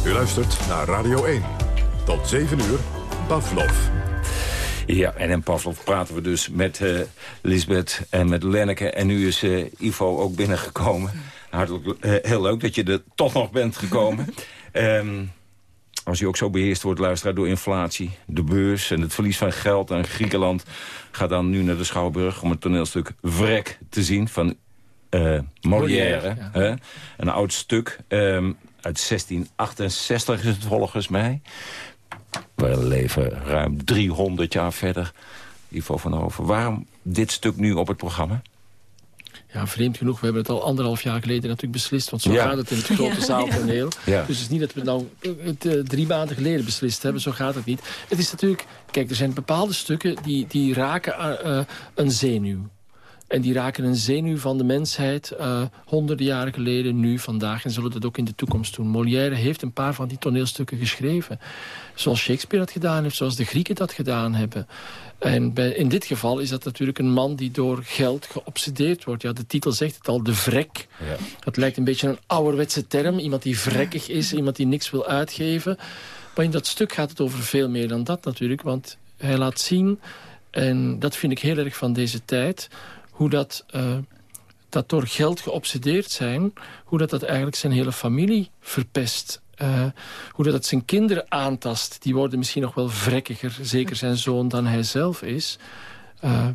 U luistert naar Radio 1. Tot 7 uur, Pavlov. Ja, en in Pavlov praten we dus met eh Lisbeth en met Lenneke. En nu is eh, Ivo ook binnengekomen. Hartelijk, eh, heel leuk dat je er toch nog bent gekomen. [LAUGHS] Ehm, als u ook zo beheerst wordt, luisteraar, door inflatie... de beurs en het verlies van geld aan Griekenland... ga dan nu naar de Schouwburg om het toneelstuk Vrek te zien... van eh Molière, ja. hè? een oud stuk ehm, uit 1668 is het volgens mij. We leven ruim 300 jaar verder. Ivo van Hoven, waarom dit stuk nu op het programma? Ja, vreemd genoeg. We hebben het al anderhalf jaar geleden natuurlijk beslist. Want zo Ja. gaat het in het grote Ja. zaaltoneel. [LAUGHS] Ja. Dus het is niet dat we het nou het, eh, drie maanden geleden beslist hebben. Zo gaat het niet. Het is natuurlijk... Kijk, er zijn bepaalde stukken die, die raken aan, eh, een zenuw. En die raken een zenuw van de mensheid eh, honderden jaren geleden, nu, vandaag. En zullen dat ook in de toekomst doen. Molière heeft een paar van die toneelstukken geschreven. Zoals Shakespeare dat gedaan heeft, zoals de Grieken dat gedaan hebben. En bij, in dit geval is dat natuurlijk een man die door geld geobsedeerd wordt. Ja, de titel zegt het al, de vrek. Ja. Dat lijkt een beetje een ouderwetse term. Iemand die vrekkig is, iemand die niks wil uitgeven. Maar in dat stuk gaat het over veel meer dan dat natuurlijk. Want hij laat zien, en dat vind ik heel erg van deze tijd... hoe dat eh, dat door geld geobsedeerd zijn... hoe dat, dat eigenlijk zijn hele familie verpest. Uh, hoe dat het zijn kinderen aantast. Die worden misschien nog wel vrekkiger, zeker zijn zoon, dan hij zelf is. Uh,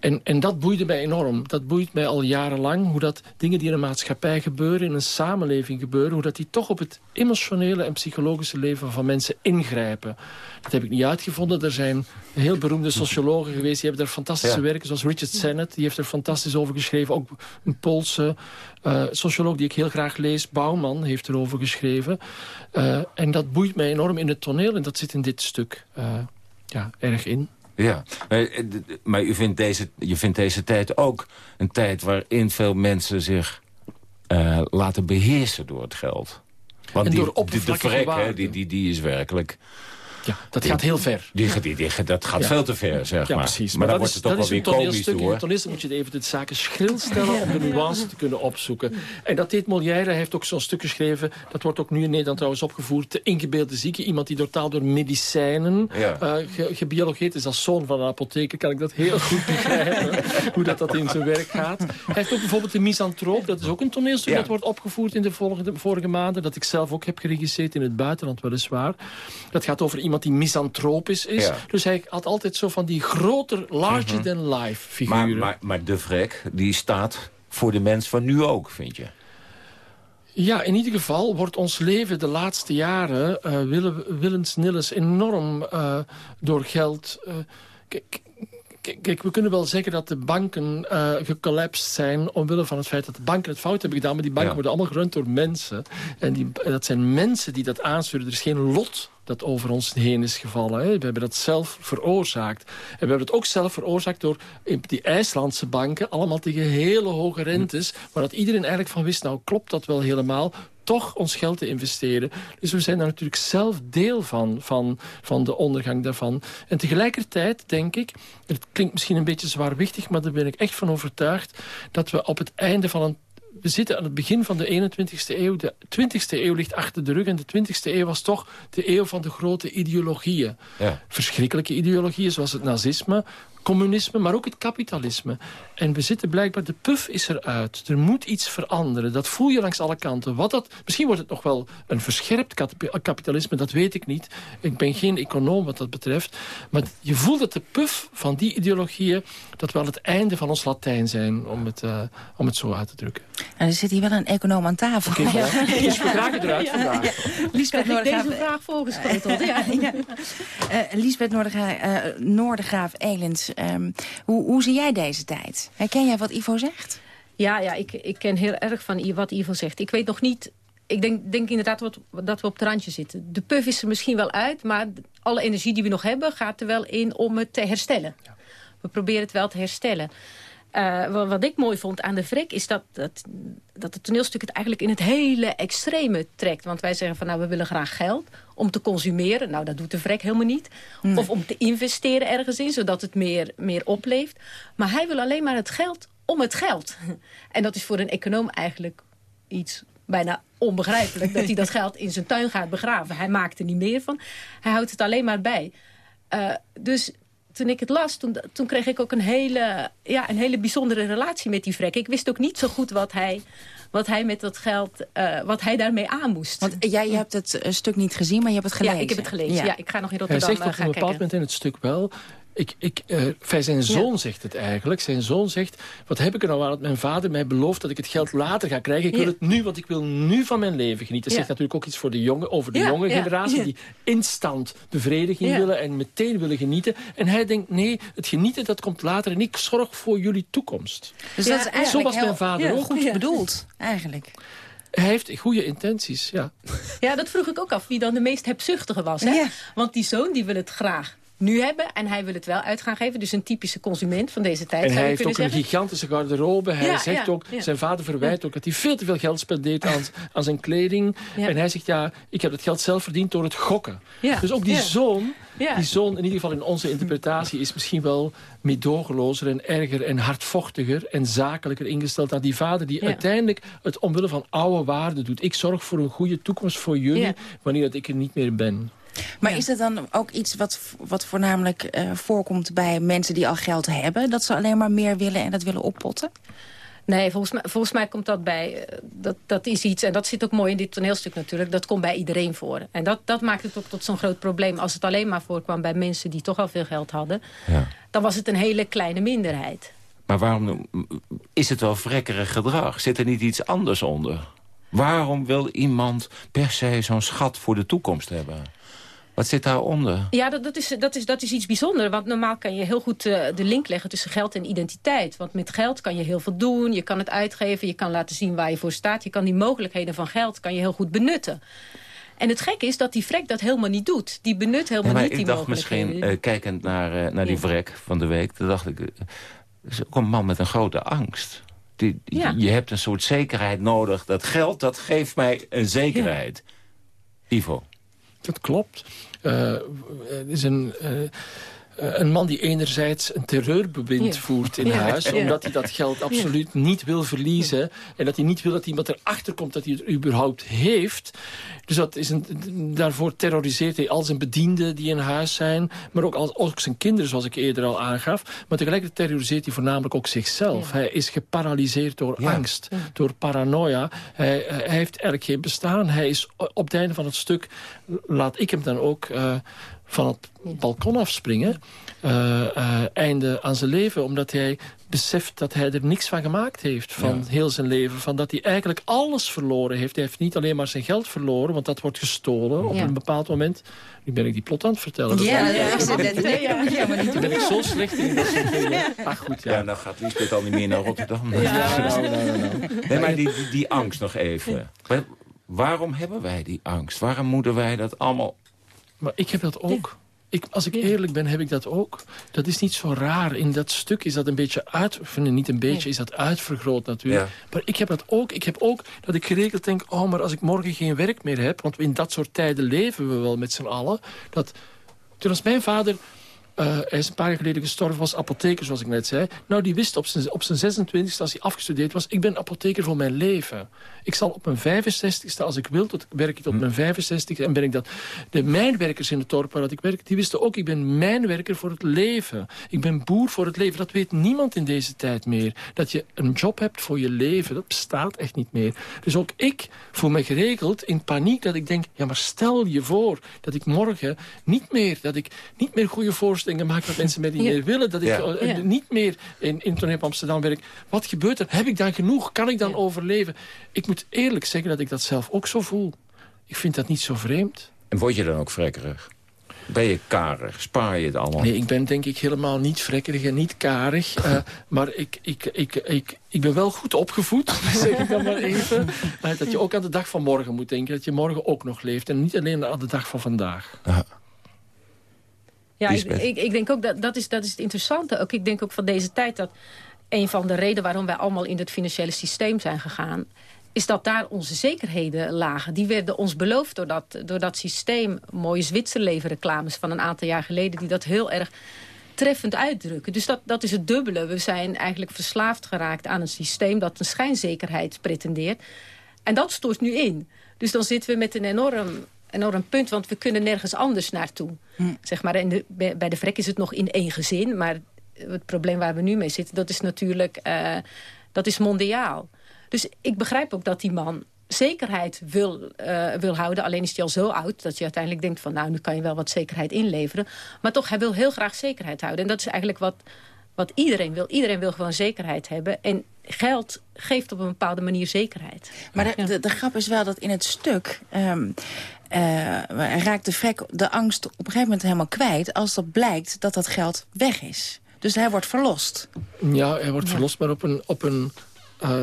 en, en dat boeide mij enorm. Dat boeit mij al jarenlang. Hoe dat dingen die in een maatschappij gebeuren, in een samenleving gebeuren... hoe dat die toch op het emotionele en psychologische leven van mensen ingrijpen. Dat heb ik niet uitgevonden. Er zijn heel beroemde sociologen geweest. Die hebben daar fantastische werken, zoals Richard Sennett. Die heeft er fantastisch over geschreven. Ook een Poolse uh, socioloog die ik heel graag lees. Bouwman heeft erover geschreven. Uh, en dat boeit mij enorm in het toneel. En dat zit in dit stuk uh, ja, erg in. Ja, maar u vindt deze, je vindt deze tijd ook een tijd waarin veel mensen zich uh, laten beheersen door het geld. Want en die, door die, de vrek, hè, die, die, die is werkelijk... Ja, dat gaat heel ver. Die, die, die, dat gaat Ja. veel te ver, zeg ja, maar. precies. Maar, dan dat wordt is, het dat wel weer komisch toneelstuk. In door. een toneelstuk moet je even de zaken schril stellen... om de nuance te kunnen opzoeken. En dat deed Molière. Hij heeft ook zo'n stuk geschreven... dat wordt ook nu in Nederland trouwens opgevoerd... De ingebeelde zieke. Iemand die totaal door medicijnen Ja. eh, ge- gebiologeerd is. Als zoon van een apotheker kan ik dat heel goed begrijpen. [LAUGHS] hoe dat, dat in zijn werk gaat. Hij heeft ook bijvoorbeeld De Misantroop. Dat is ook een toneelstuk dat wordt opgevoerd in de volgende, vorige maanden. Dat ik zelf ook heb geregisseerd in het buitenland weliswaar. Dat gaat over iemand die misantropisch is. Ja. Dus hij had altijd zo van die groter, larger than life figuren. Maar, maar, maar de vrek, die staat voor de mens van nu ook, vind je? Ja, in ieder geval wordt ons leven de laatste jaren... willen, willens nillens enorm eh, door geld... eh, kijk, we kunnen wel zeggen dat de banken eh gecollapsed zijn... omwille van het feit dat de banken het fout hebben gedaan... maar die banken Ja. worden allemaal gerund door mensen. En die, en dat zijn mensen die dat aansturen. Er is geen lot dat over ons heen is gevallen. Hè. We hebben dat zelf veroorzaakt. En we hebben het ook zelf veroorzaakt door die IJslandse banken... allemaal tegen hele hoge rentes... waar dat iedereen eigenlijk van wist... nou klopt dat wel helemaal toch ons geld te investeren. Dus we zijn daar natuurlijk zelf deel van, van, van de ondergang daarvan. En tegelijkertijd denk ik, het klinkt misschien een beetje zwaarwichtig... maar daar ben ik echt van overtuigd... dat we op het einde van een we zitten aan het begin van de 21ste eeuw. De 20ste eeuw ligt achter de rug. En de 20ste eeuw was toch de eeuw van de grote ideologieën. Ja. Verschrikkelijke ideologieën zoals het nazisme, communisme, maar ook het kapitalisme. En we zitten blijkbaar, de puf is eruit. Er moet iets veranderen. Dat voel je langs alle kanten. Wat dat, misschien wordt het nog wel een verscherpt kap- kapitalisme, dat weet ik niet. Ik ben geen econoom wat dat betreft. Maar je voelt dat de puf van die ideologieën... dat we aan het einde van ons Latijn zijn, om het, eh, om het zo uit te drukken. Nou, er zit hier wel een econoom aan tafel. Oké, voilà. Dus we raken eruit vandaag. Lisbeth Noordegraaf, deze vraag voorgeschoteld? ja, ja. Eh, Lisbeth Noordegraaf, eh, Noordegraaf Elens, ehm, hoe, hoe zie jij deze tijd? Herken jij wat Ivo zegt? Ja, ja ik, ik ken heel erg van I- wat Ivo zegt. Ik weet nog niet... Ik denk, denk inderdaad wat, dat we op het randje zitten. De puff is er misschien wel uit, maar alle energie die we nog hebben... gaat er wel in om het te herstellen. We proberen het wel te herstellen. Eh, wa- wat ik mooi vond aan de vrek is dat, dat, dat het toneelstuk het eigenlijk in het hele extreme trekt. Want wij zeggen van nou we willen graag geld om te consumeren. Nou dat doet de vrek helemaal niet. Of om te investeren ergens in, zodat het meer, meer opleeft. Maar hij wil alleen maar het geld om het geld. [LAUGHS] En dat is voor een econoom eigenlijk iets bijna onbegrijpelijk. dat hij dat geld in zijn tuin gaat begraven. Hij maakt er niet meer van. Hij houdt het alleen maar bij. Eh, dus toen ik het las, toen, toen kreeg ik ook een hele, ja, een hele bijzondere relatie met die vrek. Ik wist ook niet zo goed wat hij, wat hij met dat geld, eh, wat hij daarmee aan moest. Want jij je hebt het eh, stuk niet gezien, maar je hebt het gelezen. Ja, ik heb het gelezen. Ja. ik ga nog in Hij Rotterdam zegt eh, op een bepaald moment in het stuk wel... Ik, ik, eh, zijn zoon zegt het eigenlijk. Zijn zoon zegt, wat heb ik er nou aan dat mijn vader mij belooft... dat ik het geld later ga krijgen. Ik wil het nu, want ik wil nu van mijn leven genieten. Dat Ja. zegt natuurlijk ook iets voor de jongen, over de Ja, jonge ja, generatie... ja. die instant bevrediging Ja. willen en meteen willen genieten. En hij denkt, nee, het genieten dat komt later... en ik zorg voor jullie toekomst. Dus Ja, dat is zo eigenlijk was mijn heel vader ja, ook. goed Ja. bedoeld, eigenlijk. Hij heeft goede intenties, ja. Ja, dat vroeg ik ook af wie dan de meest hebzuchtige was. Hè? Ja. Want die zoon die wil het graag nu hebben en hij wil het wel uit gaan geven. Dus een typische consument van deze tijd En hij heeft ook een gigantische garderobe. Hij Ja, zegt ja, ook, ja. zijn vader verwijt ook dat hij veel te veel geld spendeert aan, [LAUGHS] aan zijn kleding. En hij zegt, ja, ik heb het geld zelf verdiend door het gokken. Dus ook die zoon, die zoon, in ieder geval in onze interpretatie, is misschien wel meedogenlozer en erger en hardvochtiger en zakelijker ingesteld dan die vader die uiteindelijk het omwille van oude waarden doet. Ik zorg voor een goede toekomst voor jullie wanneer dat ik er niet meer ben. Maar is dat dan ook iets wat, wat voornamelijk eh, voorkomt bij mensen die al geld hebben? Dat ze alleen maar meer willen en dat willen oppotten? Nee, volgens mij, volgens mij komt dat bij. eh, Dat, dat is iets, en dat zit ook mooi in dit toneelstuk natuurlijk. Dat komt bij iedereen voor. En dat, dat maakt het ook tot zo'n groot probleem. Als het alleen maar voorkwam bij mensen die toch al veel geld hadden... Ja. dan was het een hele kleine minderheid. Maar waarom is het wel vrekkerig gedrag? Zit er niet iets anders onder? Waarom wil iemand per se zo'n schat voor de toekomst hebben? Wat zit daaronder? Ja, dat, dat, is, dat, is, dat is iets bijzonders. Want normaal kan je heel goed eh, de link leggen tussen geld en identiteit. Want met geld kan je heel veel doen. Je kan het uitgeven. Je kan laten zien waar je voor staat. Je kan die mogelijkheden van geld kan je heel goed benutten. En het gekke is dat die vrek dat helemaal niet doet. Die benut helemaal Ja, maar niet die ik dacht mogelijkheden. misschien, eh, kijkend naar, eh, naar die Ja. vrek van de week... toen dacht ik, een man met een grote angst. Die, die- Ja. Je hebt een soort zekerheid nodig. Dat geld, dat geeft mij een zekerheid. Ivo. Dat klopt. Eh, het is een, eh, eh, een man die enerzijds een terreurbewind Ja. voert in Ja. huis... Ja. omdat hij dat geld absoluut niet wil verliezen... en dat hij niet wil dat iemand erachter komt dat hij het überhaupt heeft. Dus dat is een, daarvoor terroriseert hij al zijn bedienden die in huis zijn... maar ook, al, ook zijn kinderen, zoals ik eerder al aangaf. Maar tegelijkertijd terroriseert hij voornamelijk ook zichzelf. Hij is geparalyseerd door angst, door paranoia. Hij, hij heeft eigenlijk geen bestaan. Hij is op het einde van het stuk, laat ik hem dan ook... eh, van het balkon afspringen, eh, eh, einde aan zijn leven. Omdat hij beseft dat hij er niks van gemaakt heeft van heel zijn leven. Van dat hij eigenlijk alles verloren heeft. Hij heeft niet alleen maar zijn geld verloren, want dat wordt gestolen op Ja. een bepaald moment. Nu ben ik die plot aan het vertellen. Dat Ja, is- ja, dat moet jij maar niet ben ik zo slecht in dat soort dingen. Ach goed, ja. Ja, dan gaat Lisbeth al niet meer naar Rotterdam. Ja, nou, nou, nou. Nee, maar die, die, die angst nog even. Wa- Waarom hebben wij die angst? Waarom moeten wij dat allemaal... Maar ik heb dat ook. Ik, als ik eerlijk ben, heb ik dat ook. Dat is niet zo raar. In dat stuk is dat een beetje uit... of nee, niet een beetje, is dat uitvergroot natuurlijk. Ja. Maar ik heb dat ook. Ik heb ook dat ik geregeld denk... oh, maar als ik morgen geen werk meer heb... want in dat soort tijden leven we wel met z'n allen... dat toen als mijn vader... eh, hij is een paar jaar geleden gestorven, was apotheker, zoals ik net zei. Nou, die wist op zijn, op zijn 26e, als hij afgestudeerd was... ik ben apotheker voor mijn leven. Ik zal op mijn 65e, als ik wil, tot, werk ik tot mijn 65e... en ben ik dat... De mijnwerkers in het dorp waar dat ik werk, die wisten ook... ik ben mijnwerker voor het leven. Ik ben boer voor het leven. Dat weet niemand in deze tijd meer. Dat je een job hebt voor je leven, dat bestaat echt niet meer. Dus ook ik voel me geregeld in paniek dat ik denk... ja, maar stel je voor dat ik morgen niet meer... dat ik niet meer goede voorstellingen maak dat mensen mij niet Ja. meer willen. Dat ik Ja. eh, Ja. niet meer in, in Toneel Amsterdam werk. Wat gebeurt er? Heb ik dan genoeg? Kan ik dan overleven? Ik moet eerlijk zeggen dat ik dat zelf ook zo voel. Ik vind dat niet zo vreemd. En word je dan ook vrekkerig? Ben je karig? Spaar je het allemaal? Nee, ik ben denk ik helemaal niet vrekkerig en niet karig. [LAUGHS] eh, maar ik, ik, ik, ik, ik ben wel goed opgevoed, [LAUGHS] zeg ik dan maar even. Eh, dat je ook aan de dag van morgen moet denken. Dat je morgen ook nog leeft. En niet alleen aan de dag van vandaag. Ja, ik, ik, ik denk ook dat dat is, dat is het interessante. Ook, ik denk ook van deze tijd dat een van de redenen waarom wij allemaal in het financiële systeem zijn gegaan is dat daar onze zekerheden lagen. Die werden ons beloofd door dat, door dat systeem. Mooie Zwitserleven reclames van een aantal jaar geleden... die dat heel erg treffend uitdrukken. Dus dat, dat is het dubbele. We zijn eigenlijk verslaafd geraakt aan een systeem... dat een schijnzekerheid pretendeert. En dat stort nu in. Dus dan zitten we met een enorm, enorm punt... want we kunnen nergens anders naartoe. Zeg maar, en de, bij de vrek is het nog in één gezin... maar het probleem waar we nu mee zitten... dat is natuurlijk eh, dat is mondiaal. Dus ik begrijp ook dat die man zekerheid wil, eh, wil houden. Alleen is hij al zo oud dat je uiteindelijk denkt van... nou, nu kan je wel wat zekerheid inleveren. Maar toch, hij wil heel graag zekerheid houden. En dat is eigenlijk wat, wat iedereen wil. Iedereen wil gewoon zekerheid hebben. En geld geeft op een bepaalde manier zekerheid. Maar de, de, de grap is wel dat in het stuk... ehm, eh, raakt de vrek de angst op een gegeven moment helemaal kwijt... als dat blijkt dat dat geld weg is. Dus hij wordt verlost. Ja, hij wordt verlost, maar op een, op een eh,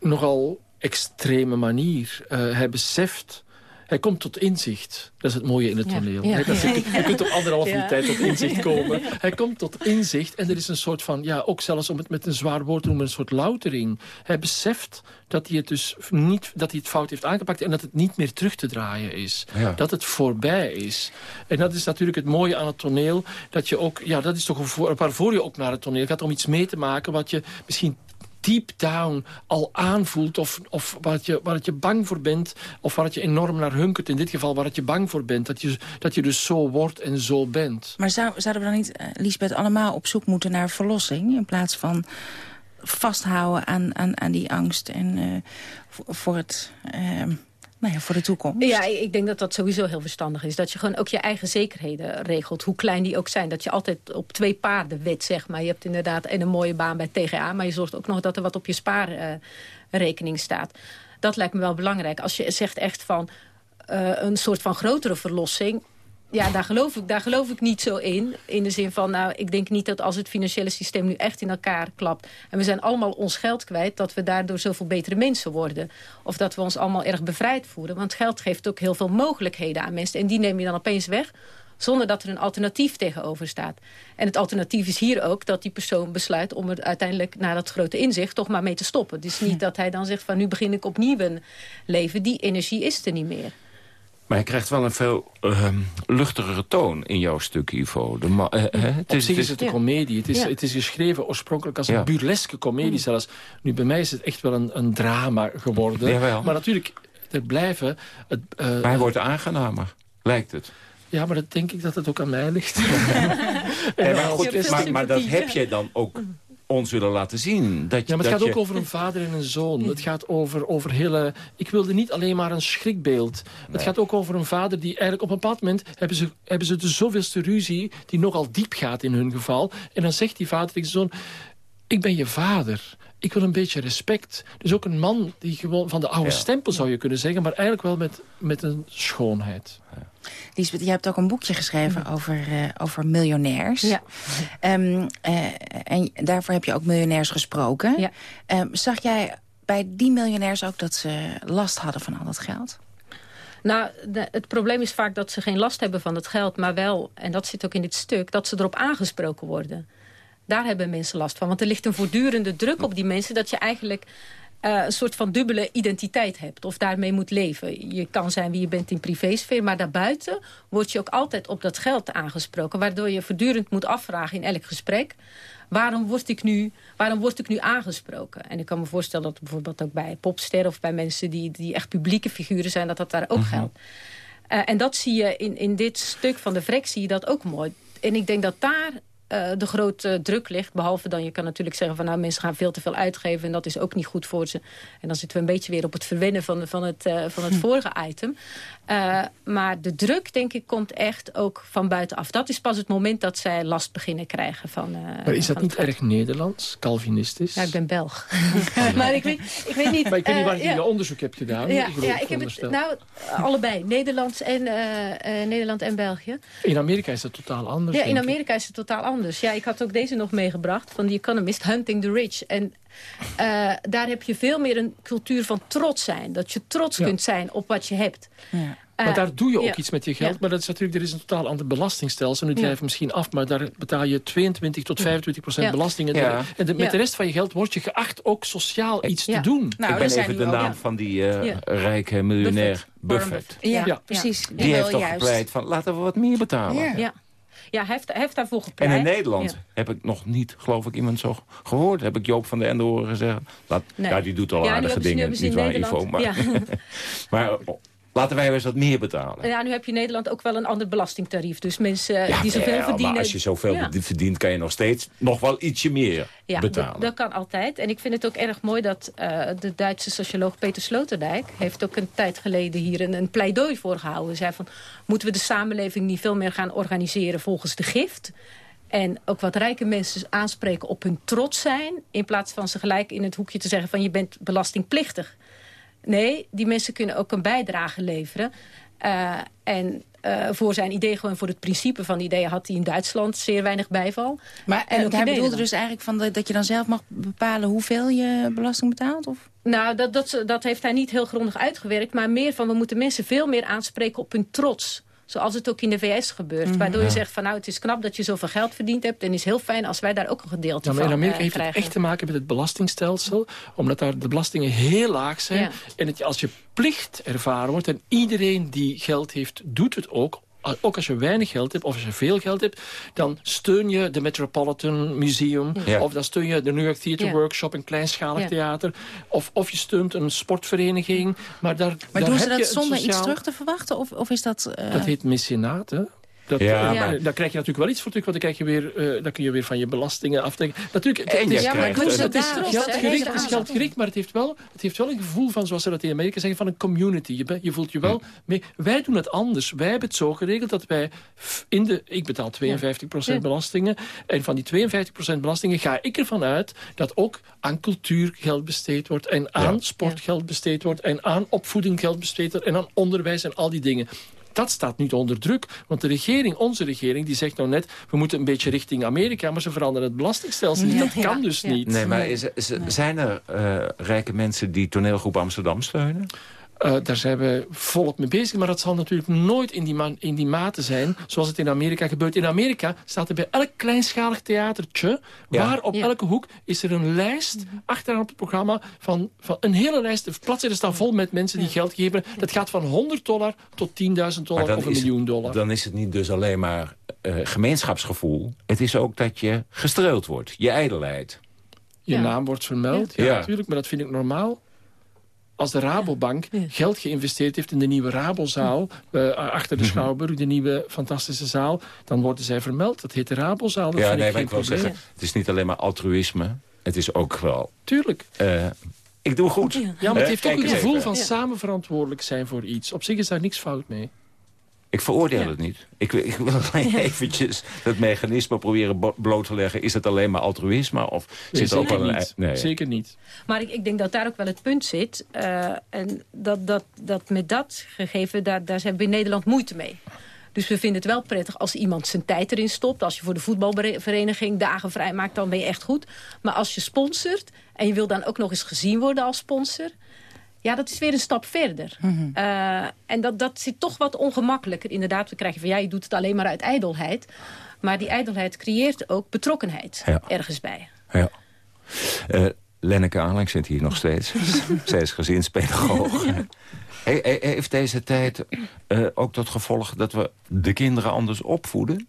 nogal extreme manier. Eh, hij beseft... Hij komt tot inzicht. Dat is het mooie in het Ja. toneel. Ja. Hè, dat je, je kunt op anderhalf Ja. uur tijd tot inzicht [LAUGHS] komen. Hij komt tot inzicht en er is een soort van... ja, ook zelfs om het met een zwaar woord te noemen... een soort loutering. Hij beseft dat hij het dus niet... dat hij het fout heeft aangepakt... en dat het niet meer terug te draaien is. Ja. Dat het voorbij is. En dat is natuurlijk het mooie aan het toneel. Dat je ook... ja, dat is toch een voor- waarvoor je ook naar het toneel gaat... om iets mee te maken wat je misschien deep down al aanvoelt... of, of waar, je, waar je bang voor bent... of waar het je enorm naar hunkert. In dit geval waar je bang voor bent. Dat je, dat je dus zo wordt en zo bent. Maar zou, zouden we dan niet, eh, Lisbeth, allemaal op zoek moeten naar verlossing... in plaats van vasthouden aan, aan, aan die angst en uh, voor het... Uh, nou ja, voor de toekomst. Ja, ik denk dat dat sowieso heel verstandig is. Dat je gewoon ook je eigen zekerheden regelt. Hoe klein die ook zijn. Dat je altijd op twee paarden wet, zeg maar. Je hebt inderdaad een mooie baan bij TGA. Maar je zorgt ook nog dat er wat op je spaarrekening staat. Dat lijkt me wel belangrijk. Als je zegt echt van... Uh, een soort van grotere verlossing ja, daar geloof, ik, daar geloof ik niet zo in. In de zin van, nou, ik denk niet dat als het financiële systeem nu echt in elkaar klapt... en we zijn allemaal ons geld kwijt, dat we daardoor zoveel betere mensen worden. Of dat we ons allemaal erg bevrijd voelen. Want geld geeft ook heel veel mogelijkheden aan mensen. En die neem je dan opeens weg, zonder dat er een alternatief tegenover staat. En het alternatief is hier ook dat die persoon besluit... om er uiteindelijk na dat grote inzicht toch maar mee te stoppen. Dus niet dat hij dan zegt van nu begin ik opnieuw een leven. Die energie is er niet meer. Maar je krijgt wel een veel uh, luchtigere toon in jouw stuk, Ivo. De uh, het is, zich is het een komedie. Het is, het is geschreven oorspronkelijk als een burleske komedie mm. zelfs. Nu, bij mij is het echt wel een, een drama geworden. Jawel. Maar natuurlijk, er blijven... Het, uh, maar hij wordt aangenamer, lijkt het. Ja, maar dat denk ik dat het ook aan mij ligt. [LAUGHS] maar, goed, maar, maar dat heb je dan ook ons willen laten zien. Dat, ja, maar het gaat ook over een vader en een zoon. Het gaat over, over hele... Ik wilde niet alleen maar een schrikbeeld. Het gaat ook over een vader die eigenlijk op een bepaald moment... hebben ze, hebben ze de zoveelste ruzie die nogal diep gaat in hun geval. En dan zegt die vader tegen zijn zoon... Ik ben je vader. Ik wil een beetje respect. Dus ook een man die gewoon van de oude stempel zou je kunnen zeggen... maar eigenlijk wel met, met een schoonheid. Ja. Lisbeth, je hebt ook een boekje geschreven over, uh, over miljonairs. Ja. Um, uh, en daarvoor heb je ook miljonairs gesproken. Ja. Um, zag jij bij die miljonairs ook dat ze last hadden van al dat geld? Nou, de, het probleem is vaak dat ze geen last hebben van het geld... maar wel, en dat zit ook in dit stuk, dat ze erop aangesproken worden. Daar hebben mensen last van. Want er ligt een voortdurende druk op die mensen... dat je eigenlijk uh, een soort van dubbele identiteit hebt. Of daarmee moet leven. Je kan zijn wie je bent in privésfeer. Maar daarbuiten word je ook altijd op dat geld aangesproken. Waardoor je voortdurend moet afvragen in elk gesprek. Waarom word ik nu, waarom word ik nu aangesproken? En ik kan me voorstellen dat bijvoorbeeld ook bij popsterren... of bij mensen die, die echt publieke figuren zijn... dat dat daar ook mhm. geldt. Uh, en dat zie je in, in dit stuk van de vrek zie je dat ook mooi. En ik denk dat daar uh, de grote druk ligt. Behalve dan, je kan natuurlijk zeggen van nou mensen gaan veel te veel uitgeven en dat is ook niet goed voor ze. En dan zitten we een beetje weer op het verwennen van, van, het, uh, van het hm. vorige item. Uh, maar de druk, denk ik, komt echt ook van buitenaf. Dat is pas het moment dat zij last beginnen krijgen van... maar is dat niet erg Nederlands, Calvinistisch? Ja, ik ben Belg. [LAUGHS] maar ik weet, ik weet niet... Maar ik weet niet waar je onderzoek hebt gedaan. Ja, ik, ja, ik heb het, nou, allebei. Nederlands en, Nederland en België. In Amerika is het totaal anders. Ja, in Amerika is het totaal anders anders. Ja, ik had ook deze nog meegebracht van The Economist, Hunting the Rich. En uh, daar heb je veel meer een cultuur van trots zijn. Dat je trots kunt zijn op wat je hebt. Ja. Maar daar doe je ook iets met je geld. Maar dat is natuurlijk, er is een totaal ander belastingstelsel. Nu drijven misschien af, maar daar betaal je 22 tot 25 procent belastingen. En met de rest van je geld word je geacht ook sociaal iets te doen. Nou, ik ben even de naam van die uh, rijke miljonair Buffett. Ja, precies. Die, heeft toch gepleit van laten we wat meer betalen. Ja. Ja, hij heeft, heeft daarvoor gepleit. En in Nederland heb ik nog niet, geloof ik, iemand zo gehoord. Heb ik Joop van der Ende horen gezegd. Laat, Ja, die doet al aardige dingen, niet waar, Ivo. Maar, ja. [LAUGHS] maar Laten wij eens wat meer betalen. Ja, nu heb je in Nederland ook wel een ander belastingtarief. Dus mensen die zoveel ja, verdienen... maar als je zoveel verdient, kan je nog steeds nog wel ietsje meer ja, betalen. Dat kan altijd. En ik vind het ook erg mooi dat uh, de Duitse socioloog Peter Sloterdijk... heeft ook een tijd geleden hier een, een pleidooi voor gehouden. Hij zei van, moeten we de samenleving niet veel meer gaan organiseren volgens de gift... En ook wat rijke mensen aanspreken op hun trots zijn... in plaats van ze gelijk in het hoekje te zeggen van je bent belastingplichtig. Nee, die mensen kunnen ook een bijdrage leveren. Uh, en uh, voor zijn idee, gewoon voor het principe van die ideeën... had hij in Duitsland zeer weinig bijval. Maar en hij bedoelde dus eigenlijk van de, dat je dan zelf mag bepalen... hoeveel je belasting betaalt? Of? Nou, dat, dat, dat heeft hij niet heel grondig uitgewerkt. Maar meer van, we moeten mensen veel meer aanspreken op hun trots. Zoals het ook in de VS gebeurt. Mhm. Waardoor je zegt van nou het is knap dat je zoveel geld verdiend hebt. En het is heel fijn als wij daar ook een gedeelte ja, maar van in Amerika heeft het echt te maken met het belastingstelsel. Omdat daar de belastingen heel laag zijn. En als je plicht ervaren wordt en iedereen die geld heeft doet het ook ook als je weinig geld hebt of als je veel geld hebt... dan steun je de Metropolitan Museum... of dan steun je de New York Theater Workshop, een kleinschalig theater... Of, of je steunt een sportvereniging. Maar, daar, maar daar doen ze dat zonder iets terug te verwachten? Of, of is dat... Uh... Dat heet mecenaat, hè? Dat, Ja, eh, maar- Daar krijg je natuurlijk wel iets voor terug, want dan, krijg je weer, eh, dan kun je weer van je belastingen afdekken. Natuurlijk, het, is, Ja, maar het is, het is geldgericht, dat het is is geldgericht, maar het heeft, wel, het heeft wel een gevoel van, zoals ze dat in Amerika zeggen, van een community. Je, je voelt je wel mee. Wij doen het anders. Wij hebben het zo geregeld dat wij in de... Ik betaal 52% Ja. belastingen. En van die 52% belastingen ga ik ervan uit dat ook aan cultuur geld besteed wordt en aan sport geld besteed wordt en aan opvoeding geld besteed wordt en aan onderwijs en al die dingen. Dat staat niet onder druk. Want de regering, onze regering, die zegt nou net... we moeten een beetje richting Amerika, maar ze veranderen het belastingstelsel niet. Dat Ja. kan dus niet. Nee, maar is, is- zijn er eh, rijke mensen die toneelgroep Amsterdam steunen? Eh, daar zijn we volop mee bezig. Maar dat zal natuurlijk nooit in die, man, in die mate zijn zoals het in Amerika gebeurt. In Amerika staat er bij elk kleinschalig theatertje... Ja. waar op Ja. elke hoek is er een lijst achteraan op het programma... van, van een hele lijst. De bladzijden staan vol met mensen die geld geven. Dat gaat van 100 dollar tot 10.000 dollar of een is, miljoen dollar. Dan is het niet dus alleen maar eh, gemeenschapsgevoel. Het is ook dat je gestreeld wordt. Je ijdelheid. Je Ja. naam wordt vermeld, ja, Ja. natuurlijk, maar dat vind ik normaal. Als de Rabobank geld geïnvesteerd heeft in de nieuwe Rabozaal... eh, achter de Mhm. Schouwburg, de nieuwe fantastische zaal... dan worden zij vermeld. Dat heet de Rabozaal. Dat ja, nee, ik ik wil zeggen, het is niet alleen maar altruïsme. Het is ook wel... Tuurlijk. eh, ik doe goed. Ja, maar het Eh, heeft ook een gevoel even. van samen verantwoordelijk zijn voor iets. Op zich is daar niks fout mee. Ik veroordeel het niet. Ik, ik wil alleen eventjes het mechanisme proberen bloot te leggen. Is het alleen maar altruïsme? Of Nee, zit er ook zeker wel een... niet. Nee. Zeker niet. Maar ik, ik denk dat daar ook wel het punt zit. eh, en dat, dat, dat met dat gegeven, daar, daar hebben we in Nederland moeite mee. Dus we vinden het wel prettig als iemand zijn tijd erin stopt. Als je voor de voetbalvereniging dagen vrij maakt, dan ben je echt goed. Maar als je sponsort en je wil dan ook nog eens gezien worden als sponsor... Ja, dat is weer een stap verder. Eh, en dat, dat zit toch wat ongemakkelijker. Inderdaad, we krijgen van ja, je doet het alleen maar uit ijdelheid. Maar die ijdelheid creëert ook betrokkenheid Ja. ergens bij. Ja. Eh, Lenneke zit hier nog steeds. [LAUGHS] Zij is gezinspedagoog. He- he- heeft deze tijd eh, ook tot gevolg dat we de kinderen anders opvoeden?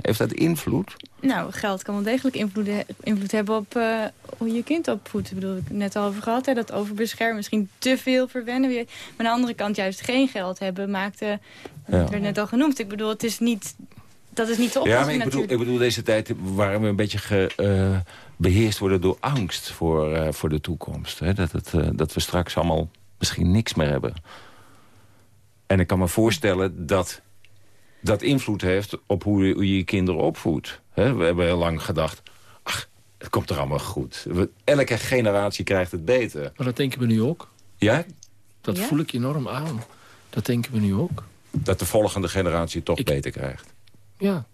Heeft dat invloed? Nou, geld kan wel degelijk invloed, invloed hebben op eh, hoe je kind opvoedt. Ik bedoel, ik heb het net al over gehad, hè, dat overbeschermen, misschien te veel verwennen. Maar aan de andere kant juist geen geld hebben, maakte, Ja. dat werd net al genoemd. Ik bedoel, het is niet, dat is niet de Ja, oplossing maar ik bedoel, ik bedoel deze tijd waar we een beetje ge, eh, beheerst worden door angst voor, eh, voor de toekomst. Hè? Dat, het, eh, dat we straks allemaal misschien niks meer hebben. En ik kan me voorstellen dat dat invloed heeft op hoe je, hoe je kinderen opvoedt. Hè? We hebben heel lang gedacht, ach, het komt er allemaal goed. We- elke generatie krijgt het beter. Maar dat denken we nu ook. Ja? Dat Ja? voel ik enorm aan. Dat denken we nu ook. Dat de volgende generatie het toch beter krijgt. Ja.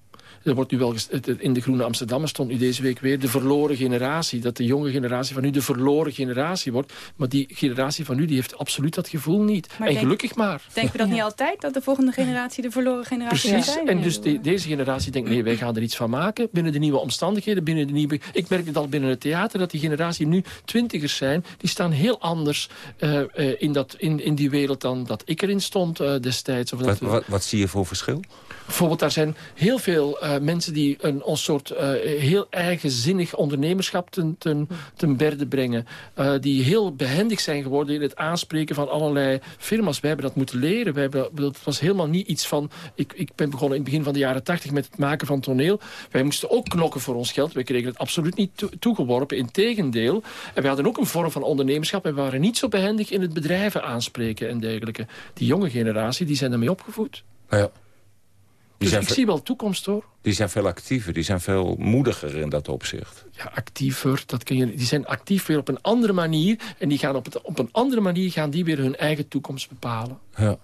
Er wordt nu wel in de Groene Amsterdammer stond nu deze week weer de verloren generatie. Dat de jonge generatie van nu de verloren generatie wordt. Maar die generatie van nu die heeft absoluut dat gevoel niet. Maar en denk- gelukkig maar. Denken we dat niet altijd, dat de volgende generatie de verloren generatie Precies. zijn? En dus de- deze generatie denkt, nee, wij gaan er iets van maken. Binnen de nieuwe omstandigheden, binnen de nieuwe... Ik merk het al binnen het theater, dat die generatie nu twintigers zijn. Die staan heel anders eh, eh, in, dat, in, in die wereld dan dat ik erin stond eh, destijds. Of dat, Wat, wat, wat zie je voor verschil? Bijvoorbeeld, daar zijn heel veel eh, mensen die een, soort eh, heel eigenzinnig ondernemerschap ten, ten, ten berde brengen. Eh, die heel behendig zijn geworden in het aanspreken van allerlei firma's. Wij hebben dat moeten leren. Wij hebben, dat was helemaal niet iets van... Ik, ik ben begonnen in het begin van de jaren tachtig met het maken van toneel. Wij moesten ook knokken voor ons geld. Wij kregen het absoluut niet toe- toegeworpen. Integendeel. En we hadden ook een vorm van ondernemerschap. En we waren niet zo behendig in het bedrijven aanspreken en dergelijke. Die jonge generatie, die zijn daarmee opgevoed. Ja. Die, Dus ik zie wel toekomst hoor. die zijn veel actiever, die zijn veel moediger in dat opzicht. Ja, actiever, dat kun je, die zijn actief weer op een andere manier. En die gaan op, het, op een andere manier gaan die weer hun eigen toekomst bepalen. Ja.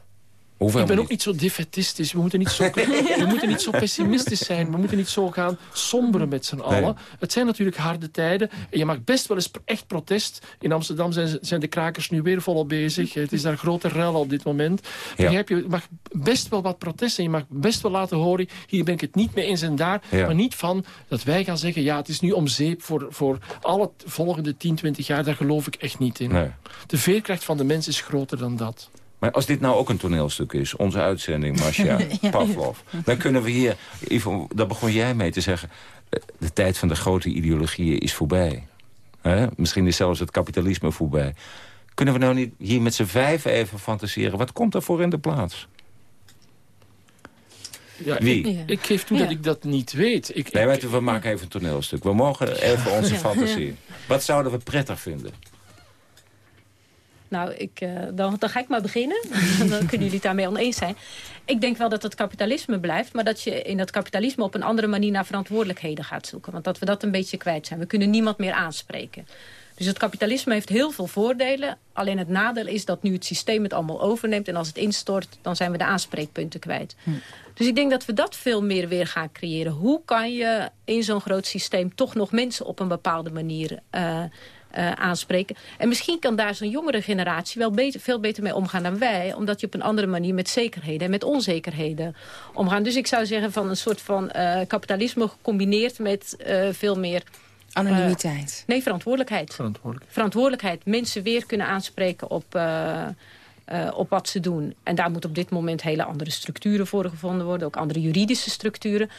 Hoeveel ik ben ook niet zo defetistisch. We moeten niet zo, [LAUGHS] we moeten niet zo pessimistisch zijn. We moeten niet zo gaan somberen met z'n allen. Nee. Het zijn natuurlijk harde tijden. En je mag best wel eens echt protest. In Amsterdam zijn, zijn de krakers nu weer volop bezig. Het is daar grote rellen op dit moment. Ja. Je? Je mag best wel wat protest en je mag best wel laten horen... hier ben ik het niet mee eens en daar. Ja. Maar niet van dat wij gaan zeggen... ja, het is nu om zeep voor, voor alle volgende 10, 20 jaar. Daar geloof ik echt niet in. Nee. De veerkracht van de mens is groter dan dat. Maar als dit nou ook een toneelstuk is, onze uitzending, Marcia, [LAUGHS] Ja. Pavlov... dan kunnen we hier, Ivo, daar begon jij mee te zeggen... eh, de tijd van de grote ideologieën is voorbij. Hè? Misschien is zelfs het kapitalisme voorbij. Kunnen we nou niet hier met z'n vijf even fantaseren? Wat komt er voor in de plaats? Ja, Wie? Ik, ik geef toe dat ik dat niet weet. Ik, nee, weet u, we maken even een toneelstuk. We mogen even onze fantasie. Wat zouden we prettig vinden? Nou, ik, uh, dan, dan ga ik maar beginnen. [LAUGHS] dan kunnen jullie daarmee oneens zijn. Ik denk wel dat het kapitalisme blijft... maar dat je in dat kapitalisme op een andere manier naar verantwoordelijkheden gaat zoeken. Want dat we dat een beetje kwijt zijn. We kunnen niemand meer aanspreken. Dus het kapitalisme heeft heel veel voordelen. Alleen het nadeel is dat nu het systeem het allemaal overneemt... en als het instort, dan zijn we de aanspreekpunten kwijt. Hm. Dus ik denk dat we dat veel meer weer gaan creëren. Hoe kan je in zo'n groot systeem toch nog mensen op een bepaalde manier... Uh, uh, aanspreken. En misschien kan daar zo'n jongere generatie wel beter, veel beter mee omgaan dan wij. Omdat je op een andere manier met zekerheden en met onzekerheden omgaan. Dus ik zou zeggen van een soort van uh, kapitalisme gecombineerd met uh, veel meer... Anonimiteit. nee, verantwoordelijkheid. Verantwoordelijkheid. Verantwoordelijkheid. Mensen weer kunnen aanspreken op... op wat ze doen. En daar moet op dit moment hele andere structuren voor gevonden worden. Ook andere juridische structuren.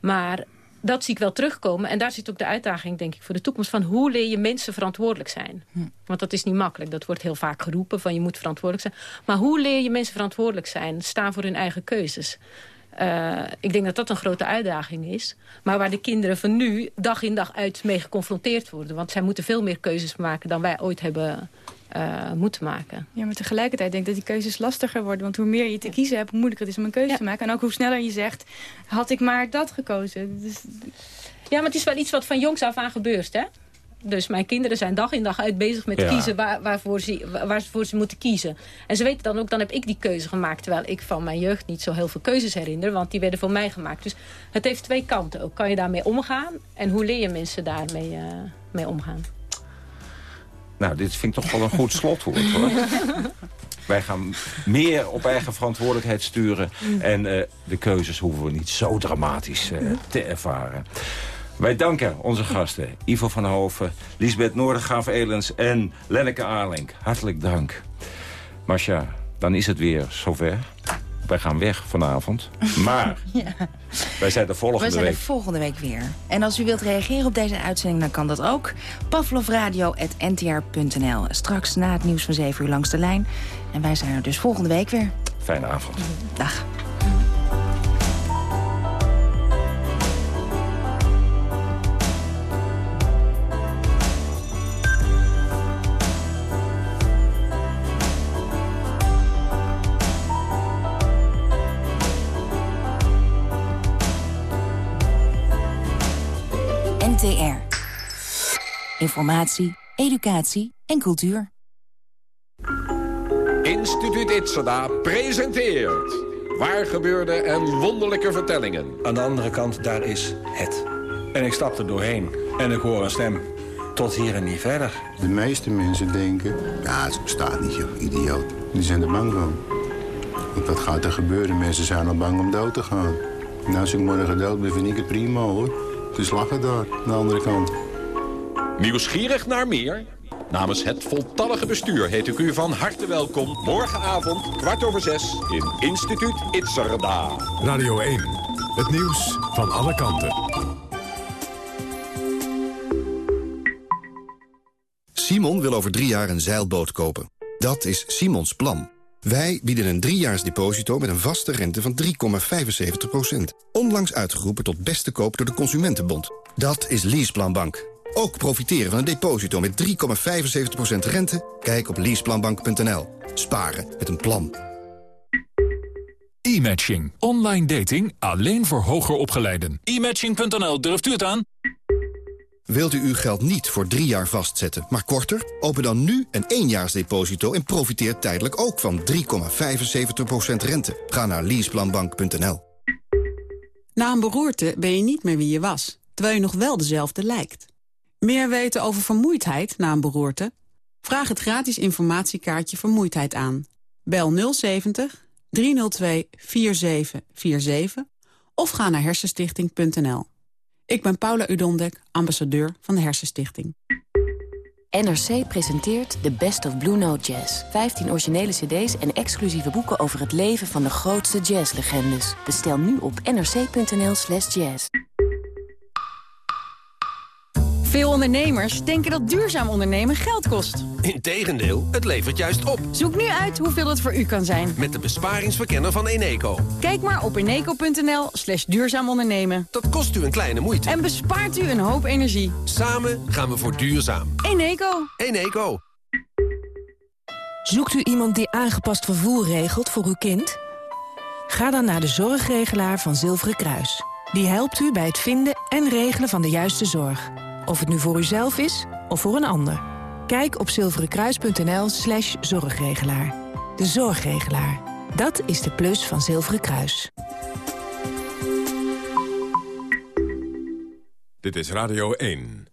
Maar dat zie ik wel terugkomen. En daar zit ook de uitdaging, denk ik, voor de toekomst... van hoe leer je mensen verantwoordelijk zijn? Hm. Want dat is niet makkelijk. Dat wordt heel vaak geroepen, van je moet verantwoordelijk zijn. Maar hoe leer je mensen verantwoordelijk zijn? Staan voor hun eigen keuzes. Uh, ik denk dat dat een grote uitdaging is. Maar waar de kinderen van nu dag in dag uit mee geconfronteerd worden. Want zij moeten veel meer keuzes maken dan wij ooit hebben uh, moeten maken. Ja, maar tegelijkertijd denk ik dat die keuzes lastiger worden. Want hoe meer je te kiezen hebt, hoe moeilijker het is om een keuze ja. te maken. En ook hoe sneller je zegt, had ik maar dat gekozen. Dus... Ja, maar het is wel iets wat van jongs af aan gebeurt, hè? Dus mijn kinderen zijn dag in dag uit bezig met ja. kiezen waar, waarvoor, ze, waarvoor ze moeten kiezen. En ze weten dan ook, dan heb ik die keuze gemaakt. Terwijl ik van mijn jeugd niet zo heel veel keuzes herinner. Want die werden voor mij gemaakt. Dus het heeft twee kanten ook. Kan je daarmee omgaan? En hoe leer je mensen daarmee uh, mee omgaan? Nou, dit vind ik toch wel een goed slotwoord, hoor. [LAUGHS] Wij gaan meer op eigen verantwoordelijkheid sturen. En uh, de keuzes hoeven we niet zo dramatisch uh, te ervaren. Wij danken onze gasten. Ivo van Hoven, Lisbeth Noordergaaf-Elens en Lenneke Aarlink. Hartelijk dank. Marcia, dan is het weer zover. Wij gaan weg vanavond. [LAUGHS] Maar ja. Wij zijn de volgende week. We zijn de volgende week weer. En als u wilt reageren op deze uitzending, dan kan dat ook. pavlovradio.ntr.nl Straks na het nieuws van 7 uur langs de lijn. En wij zijn er dus volgende week weer. Fijne avond. Dag. Informatie, educatie en cultuur. Instituut Itzada presenteert... Waar gebeurde en wonderlijke vertellingen. Aan de andere kant, daar is het. En ik stap er doorheen en ik hoor een stem. Tot hier en niet verder. De meeste mensen denken... Ja, het bestaat niet, joh, idioot. Die zijn er bang van. Want wat gaat er gebeuren? Mensen zijn al bang om dood te gaan. Nou, als ik morgen dood ben, vind ik het prima, hoor. Dus lachen daar, aan de andere kant. Nieuwsgierig naar meer? Namens het voltallige bestuur heet ik u van harte welkom... morgenavond, kwart over zes, in Instituut Itzerda. Radio 1, het nieuws van alle kanten. Simon wil over drie jaar een zeilboot kopen. Dat is Simons plan. Wij bieden een driejaars deposito met een vaste rente van 3,75%. Onlangs uitgeroepen tot beste koop door de Consumentenbond. Dat is Leaseplanbank. Ook profiteren van een deposito met 3,75% rente? Kijk op leaseplanbank.nl. Sparen met een plan. E-matching. Online dating alleen voor hoger opgeleiden. E-matching.nl, durft u het aan? Wilt u uw geld niet voor drie jaar vastzetten, maar korter? Open dan nu een éénjaarsdeposito en profiteer tijdelijk ook van 3,75% rente. Ga naar leaseplanbank.nl. Na een beroerte ben je niet meer wie je was, terwijl je nog wel dezelfde lijkt. Meer weten over vermoeidheid na een beroerte? Vraag het gratis informatiekaartje Vermoeidheid aan. Bel 070 302 4747 of ga naar hersenstichting.nl. Ik ben Paula Udondek, ambassadeur van de Hersenstichting. NRC presenteert The Best of Blue Note Jazz. 15 originele cd's en exclusieve boeken over het leven van de grootste jazzlegendes. Bestel nu op nrc.nl slash jazz. Veel ondernemers denken dat duurzaam ondernemen geld kost. Integendeel, het levert juist op. Zoek nu uit hoeveel het voor u kan zijn. Met de besparingsverkenner van Eneco. Kijk maar op eneco.nl slash duurzaam ondernemen. Dat kost u een kleine moeite. En bespaart u een hoop energie. Samen gaan we voor duurzaam. Eneco. Eneco. Zoekt u iemand die aangepast vervoer regelt voor uw kind? Ga dan naar de zorgregelaar van Zilveren Kruis. Die helpt u bij het vinden en regelen van de juiste zorg. Of het nu voor uzelf is of voor een ander. Kijk op zilverenkruis.nl slash zorgregelaar. De zorgregelaar. Dat is de plus van Zilveren Kruis. Dit is Radio 1.